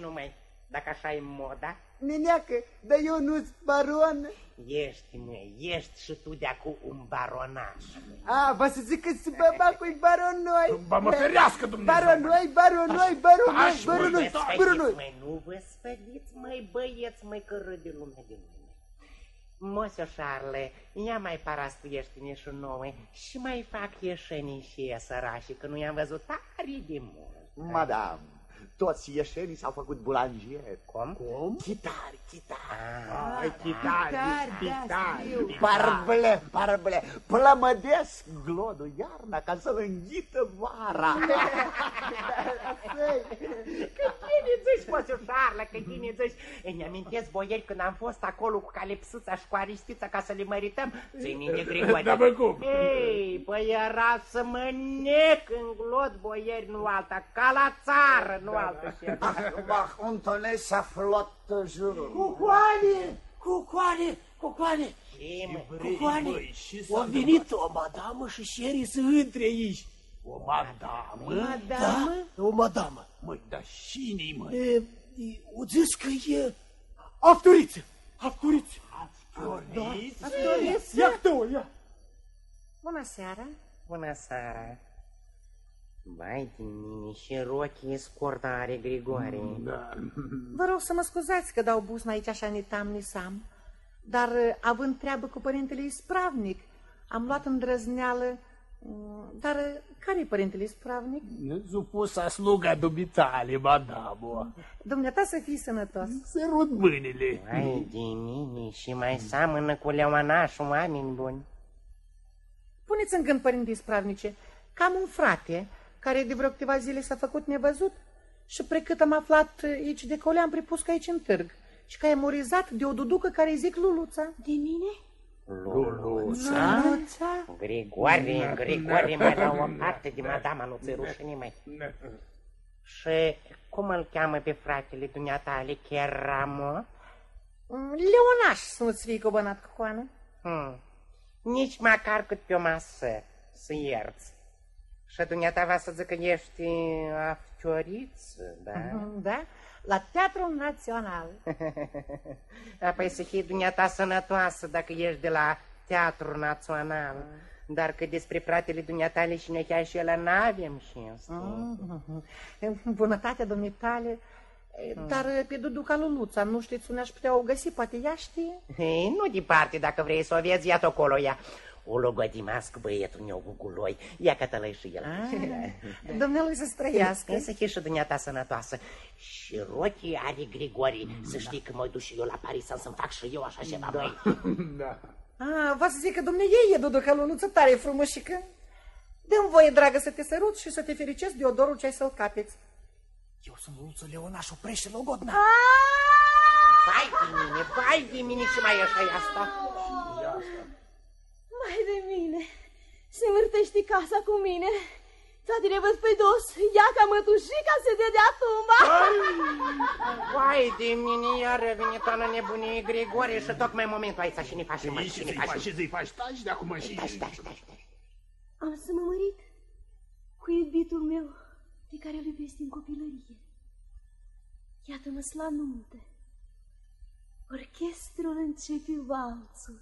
nu mai, dacă așa e moda, Neneacă, dar eu nu-s baron. ești, măi, ești și tu de acum un baronaș. A, vă să zic că sunt băbacul baron noi. Ba mă ferească Dumnezeu. Baron noi, baron noi, baron noi, Taci, baron Nu noi, vă baron spădiți, noi. măi, nu vă spădiți, măi, băieți, măi, că râde lumea din mine. Mosio Șarle, ia mai parastul ieștine și nouă și mai fac ieșenii și e sărași, că nu i-am văzut tare de mult. Madame, toți ieșenii s-au făcut bulangeri. Cum? Cum? Chitari, chitari. Ai, chitari, chitari. Barble, barble, plămădesc glodul iarna ca să-l înghită vara. [laughs] Că cine zici, Mosio Șarle, că cine zici? Îmi amintesc, boieri, când am fost acolo cu calepsuța și cu aristița ca să le mărităm, ții minte, Grigore. Da, bă, cum? Ei, păi era să mă nec în glot, boieri, nu alta, ca la țară, nu altă și Mă untonesa flotă jurul. Cucoane! Cucoane! Cucoane! Ce, mă? Cucoane! băi, și A s-a venit o madamă și șerii să intre aici. O madamă? Da? O madamă. Măi, dar cine mă? E, e, o zis că e afturiță. Afturiță. Floriți? Ia tu, ia. Bună seara! Bună seara! Vai de mine, și rochie scurtă are Grigore. Da. Vă rog să mă scuzați că dau buzna aici așa ni tam ni sam, dar uh, având treabă cu părintele ispravnic, am luat îndrăzneală, mm, dar uh, care-i părintele ispravnic? Supusa sluga dumitale, madamă. Dumneata să fii sănătos. Se rud mâinile. Vai de mine, și mai seamănă cu leoanașul, oameni buni. Puneți în gând, părinte ispravnice, că am un frate care de vreo câteva zile s-a făcut nevăzut și precât am aflat uh, aici de cole, am pripus că aici în târg și că e morizat de o duducă care îi zic Luluța. De mine? Luluța? Grigore, Grigore, mai la o parte de madama, nu ți rușine mai. Și cum îl cheamă pe fratele dumneatale, Cheramo? Mm, Leonaș să nu-ți fie cobănat cu coană. Hmm. Nici măcar cât pe o masă să ierți. Și dumneata va să zic că ești aftioriță, da? Mhm, Da? La Teatrul Național. [laughs] Apoi să fie dumneata sănătoasă dacă ești de la Teatrul Național. Dar că despre fratele dumneatale și nechea și ăla n-avem și Mhm. Bunătatea domnitale, dar pe Duduca Luluța, nu știți unde aș putea o găsi, poate ea știe? Ei, nu departe, dacă vrei să o vezi, ia acolo ea. O logodimasc băietul meu guguloi, ia că tălăi și el. Dumnealui să străiască. E să fie și dumneata sănătoasă. Și rochii are Grigori, să știi că mă duc și eu la Paris să-mi fac și eu așa ceva, băi. Da. Ah, vă să zic că dumnei e Duduca Luluță tare frumușică. Dă-mi voie, dragă, să te sărut și să te fericesc de odorul ce ai să-l capeți. Eu sunt Luluță Leonaș, oprește logodna. Vai de mine, vai de mine și mai așa e asta. Mai de mine, se mârtește casa cu mine. Toate ne văd pe dos, ia ca mătușica se dea tumba. [laughs] Vai de mine, iar vine toamna nebunie Grigore și tocmai în momentul aici și ne facem, mă, Și și ne să-i faci, facem. și să-i faci, taci de acum și... Stai, stai, stai, stai. Am să mă mărit cu iubitul meu pe care îl iubesc din copilărie. Iată-mă la nuntă. Orchestrul începe valțul.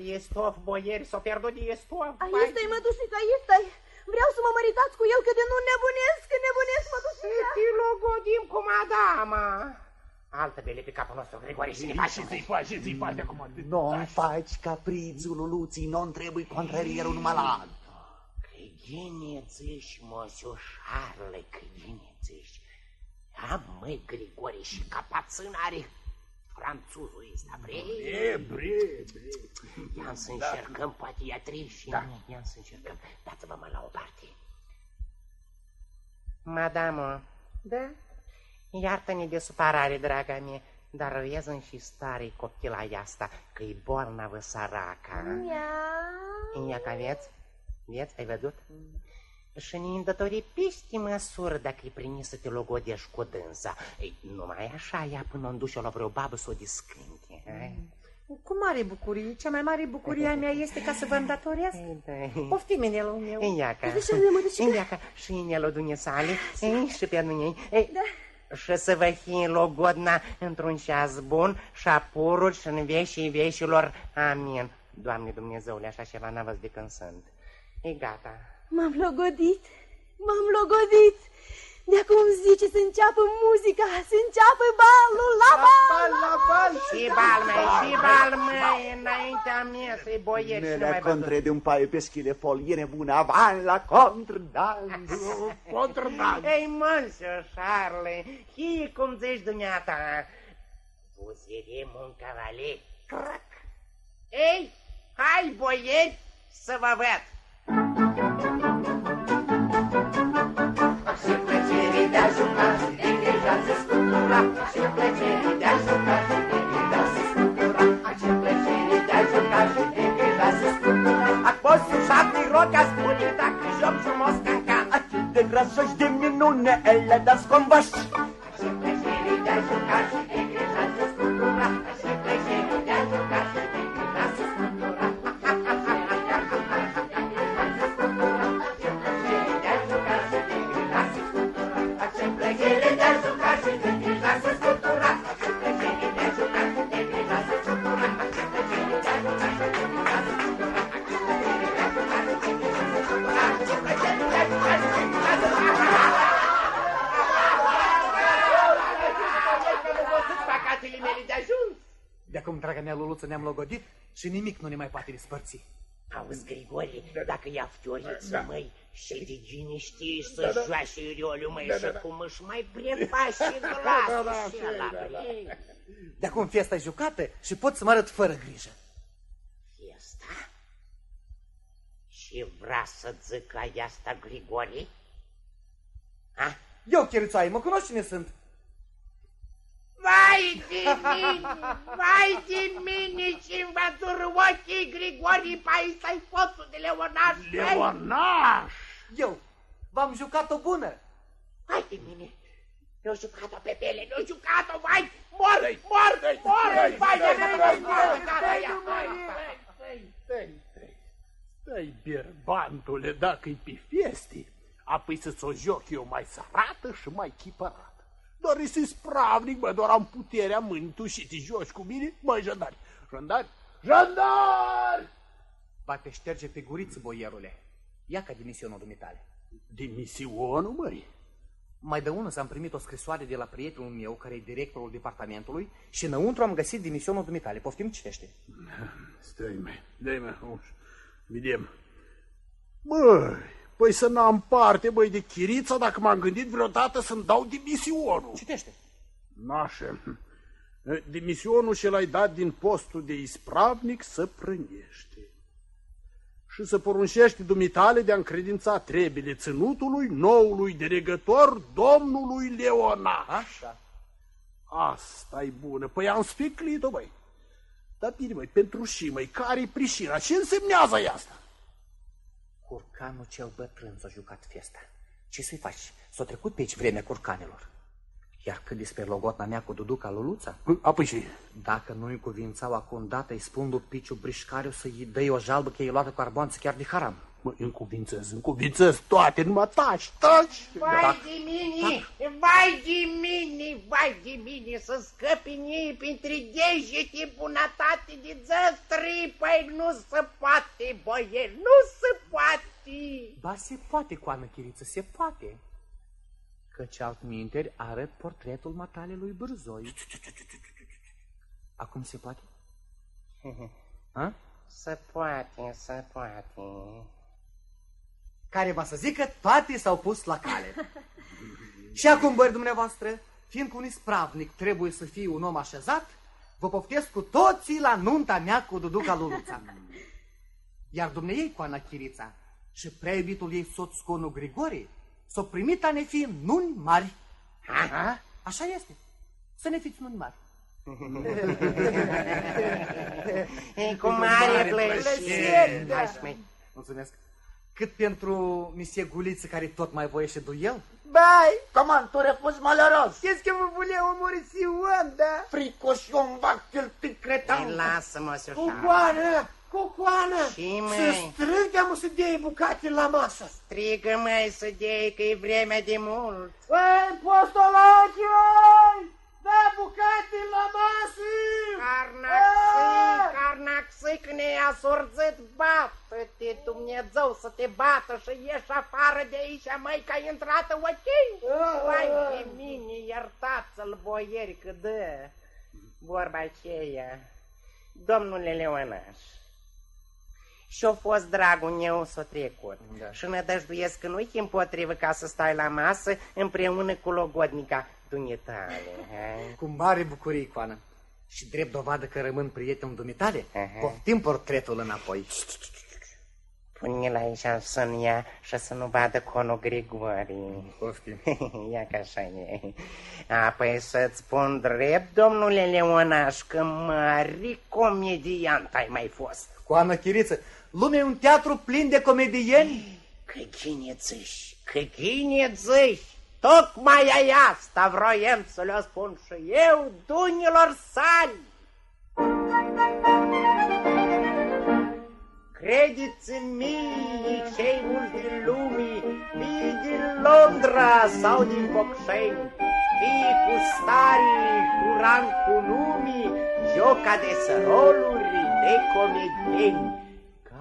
S-o pierdut de stov, boieri, s-o pierdut de stov. Aici stai, mătușica, aici stai. Vreau să mă măritați cu el, că de nu nebunesc, că nebunesc, mătușica. Te logodim cu madama. Altă bele pe capul nostru, Grigore, și ne faci zi faci, și zi faci acum. Nu-mi faci caprițul, Luluții, nu-mi trebuie contrarierul numai la alta. Câine zici, măsio Șarle, câine zici. Am, măi, Grigore, și capațân are franțuzul ăsta, vrei? Bre, bre, bre. Ia să încercăm, poate ia trei și da. ia să încercăm. Dați-vă mă la o parte. Madamă, da? Iartă-ne de supărare, draga mea, dar vezi și stare copila asta, că e bolnavă săraca. Ia. Ia ca vieți? Vieți, ai văzut? Și ne îndatori peste măsură dacă îi primi să te logodești cu dânsa. Ei, numai așa ea până în dușă la vreo babă să o discânte. hai? Cu mare bucurie. Cea mai mare bucurie a mea este ca să vă îndatoresc. [laughs] Da. Poftim, inelul meu. Iaca. De ce nu mă duci? Iaca. Și inelul dumneavoastră [laughs] ei, și pe noi. Ei, și să vă fie logodna într-un ceas bun și apurul și în veșii veșilor. Amin. Doamne Dumnezeule, așa ceva n-a văzut de când sunt. E gata. M-am logodit. M-am logodit. De acum zice să înceapă muzica, să înceapă balul, la bal, la bal. Și bal, măi, și bal, măi, înaintea mea să-i boieri și nu Nelea mai văzut. contre de un paie pe schile fol, e nebună, avan la contradans. [laughs] Contradans. Ei, mănsă, Șarle, hi, cum zici dumneata, vous aurez un cavaler. Crac. Ei, hai, boieri, să vă văd. Și plăcerii de a juca și de grija se scutura Și plăcerii de a juca și de grija se scutura Și plăcerii de a juca și de grija se scutura A fost șapte roca spune dacă joc frumos cancan. Atât de grasoși de minune, ele da scombași. Și plăcerii de a juca și de ne-am logodit și nimic nu ne mai poate despărți. Auzi, Grigore, dacă ia fioriță, Da. măi, și Virginie știi să Da, da. joace Iuliu, măi, Da, și da, da. cum își mai [laughs] prefaci și Da, da, glasul da, și și ăla, da, da. vrei? De acum fiesta e jucată și pot să mă arăt fără grijă. Fiesta? Și vrea să zică asta Grigore? Ha? Eu, Chirițoaie, mă cunoști cine sunt? Vai de mine, vai de mine și-mi va dur ochii Grigori, pai să-i fotul de leonaș. Leonaș! Eu, v-am jucat o bună. Hai de mine, mi-au jucat-o pe pele, mi-au jucat-o, vai, mor, mor, mor, vai de mine, mor, Stai, stai, stai, bierbantule, dacă-i pe fieste, apoi să-ți o joc eu mai sărată și mai chipărată. Doar ești spravnic, mă, doar am puterea mâini, tu și te joci cu mine, măi, jandari, jandari, jandari! Va te șterge pe guriță, boierule. Ia ca dimisionul dumitale. Dimisionul, măi? Mai de unul s-am primit o scrisoare de la prietenul meu, care e directorul departamentului, și înăuntru am găsit dimisionul dumitale. Poftim, citește. Stai, măi, dai, mă, uș, vedem. Măi, păi să n-am parte, băi, de chirița dacă m-am gândit vreodată să-mi dau dimisionul. Citește. Nașe, dimisionul și l-ai dat din postul de ispravnic să prănește și să poruncești dumitale de a încredința trebile ținutului noului delegător, domnului Leona. Așa. asta e bună. Păi am spiclit-o, băi. Dar bine, măi, pentru și, măi, care-i prișina? Ce însemnează asta? Curcanul cel bătrân s-a jucat fiesta. Ce să-i faci? S-a trecut pe aici vremea curcanelor. Iar cât despre logotna mea cu Duduca Luluța? Apoi și... Dacă nu-i cuvințau acum dată, îi spun lui Piciu Brișcariu să-i dă o jalbă că e luată cu arboanță chiar de haram. Mă, încuvințez, încuvințez toate, numai taci, taci! Vai de mine, vai de mine, vai de mine, să scăpi nie printre degete bunătate de zăstri, păi nu se poate, băie, nu se poate. Ba se poate, coană Chiriță, se poate. Căci altminteri arăt portretul matale lui Bârzoi. Acum se poate? [laughs] A? Se poate, se poate. Care va să zică, toate s-au pus la cale. [laughs] Și acum, bări dumneavoastră, fiindcă un ispravnic trebuie să fie un om așezat, vă poftesc cu toții la nunta mea cu Duduca Luluța. Iar dumneiei cu Ana Chirița și prea iubitul ei soț Sconu Grigore s-o primit a ne fi nuni mari. Aha. Așa este. Să ne fiți nuni mari. [laughs] E cu mare plăcere. Hai, mai. Mulțumesc. Cât pentru misie Guliță care tot mai voie și duel? Bai, comand, tu refuzi maloros. Qu'est-ce que vous voulez omori si oam, da? Fricoșion, vactel, picretan. Lasă-mă, să Cucoană, cucoană. Și, Să măi? strângă-mă să dea bucate la masă. Strigă, măi, să dei că e vremea de mult. Băi, postolachi, da bucate la masă. Carnaxi, carnaxi, că ne-a sorzit, bată-te, Dumnezeu, să te bată și ieși afară de aici, măi, că ai intrat în ok? Vai de mine, iertați-l, boieri, că dă. Vorba aceea, domnule Leonaș, și-a fost dragul meu s-a trecut. Da. Și nădăjduiesc că nu-i timp potrivă ca să stai la masă împreună cu logodnica dumitale. ha? Cu mare bucurie, Coană. Și drept dovadă că rămân prietenul dumitale, poftim portretul înapoi. Pune-l aici să nu ia și să nu vadă conul Grigori. Poftim. [laughs] Ia că așa e. Apoi să-ți spun drept, domnule Leonaș, că mari comediant ai mai fost. Coană Chiriță, lumea e un teatru plin de comedieni. Că cine țiși, că cine țiși. Tocmai ai asta vroiam să le spun și eu, dunilor sali. Credeți în mine, cei mulți din lumii, fie din Londra sau din Cocșeni, fie cu starii, cu rang cu numii, joca de săroluri, de comedieni.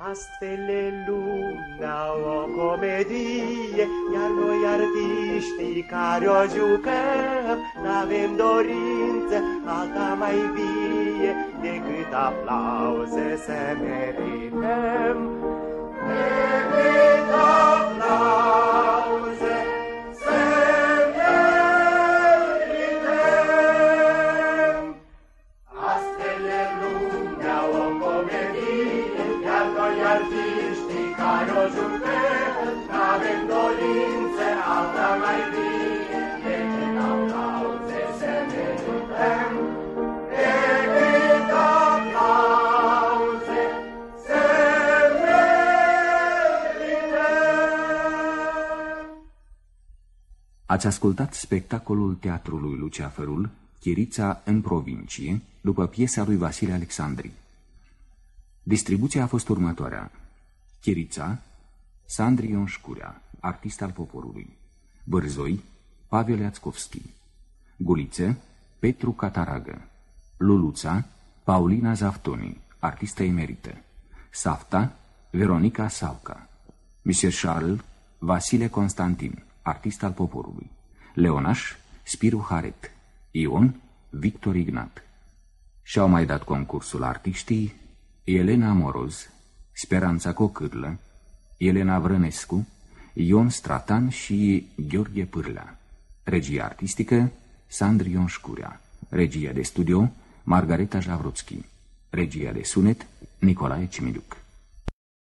Castele lumea o comedie, iar noi artiștii care o jucăm, N-avem dorință alta mai vie decât aplauze să merităm. Decât aplauze mai vie, decât aplauze să merităm. Decât aplauze să merităm. Ați ascultat spectacolul teatrului Luceafărul, Chirița în provincie, după piesa lui Vasile Alexandri. Distribuția a fost următoarea. Chirița, Sandri Ion Șcurea, artist al poporului. Bârzoi, Pavel Iațcovski. Guliță, Petru Cataragă. Luluța, Paulina Zaftoni, artistă emerită. Safta, Veronica Sauca. Monsieur Charles, Vasile Constantin, artist al poporului. Leonaș, Spiru Haret. Ion, Victor Ignat. Și-au mai dat concursul artiștii Elena Moroz, Speranța Cocârlă, Elena Vrănescu, Ion Stratan și Gheorghe Pârlea. Regia artistică, Sandri Ion Șcurea. Regia de studio, Margareta Javroțchi. Regia de sunet, Nicolae Cimiluc.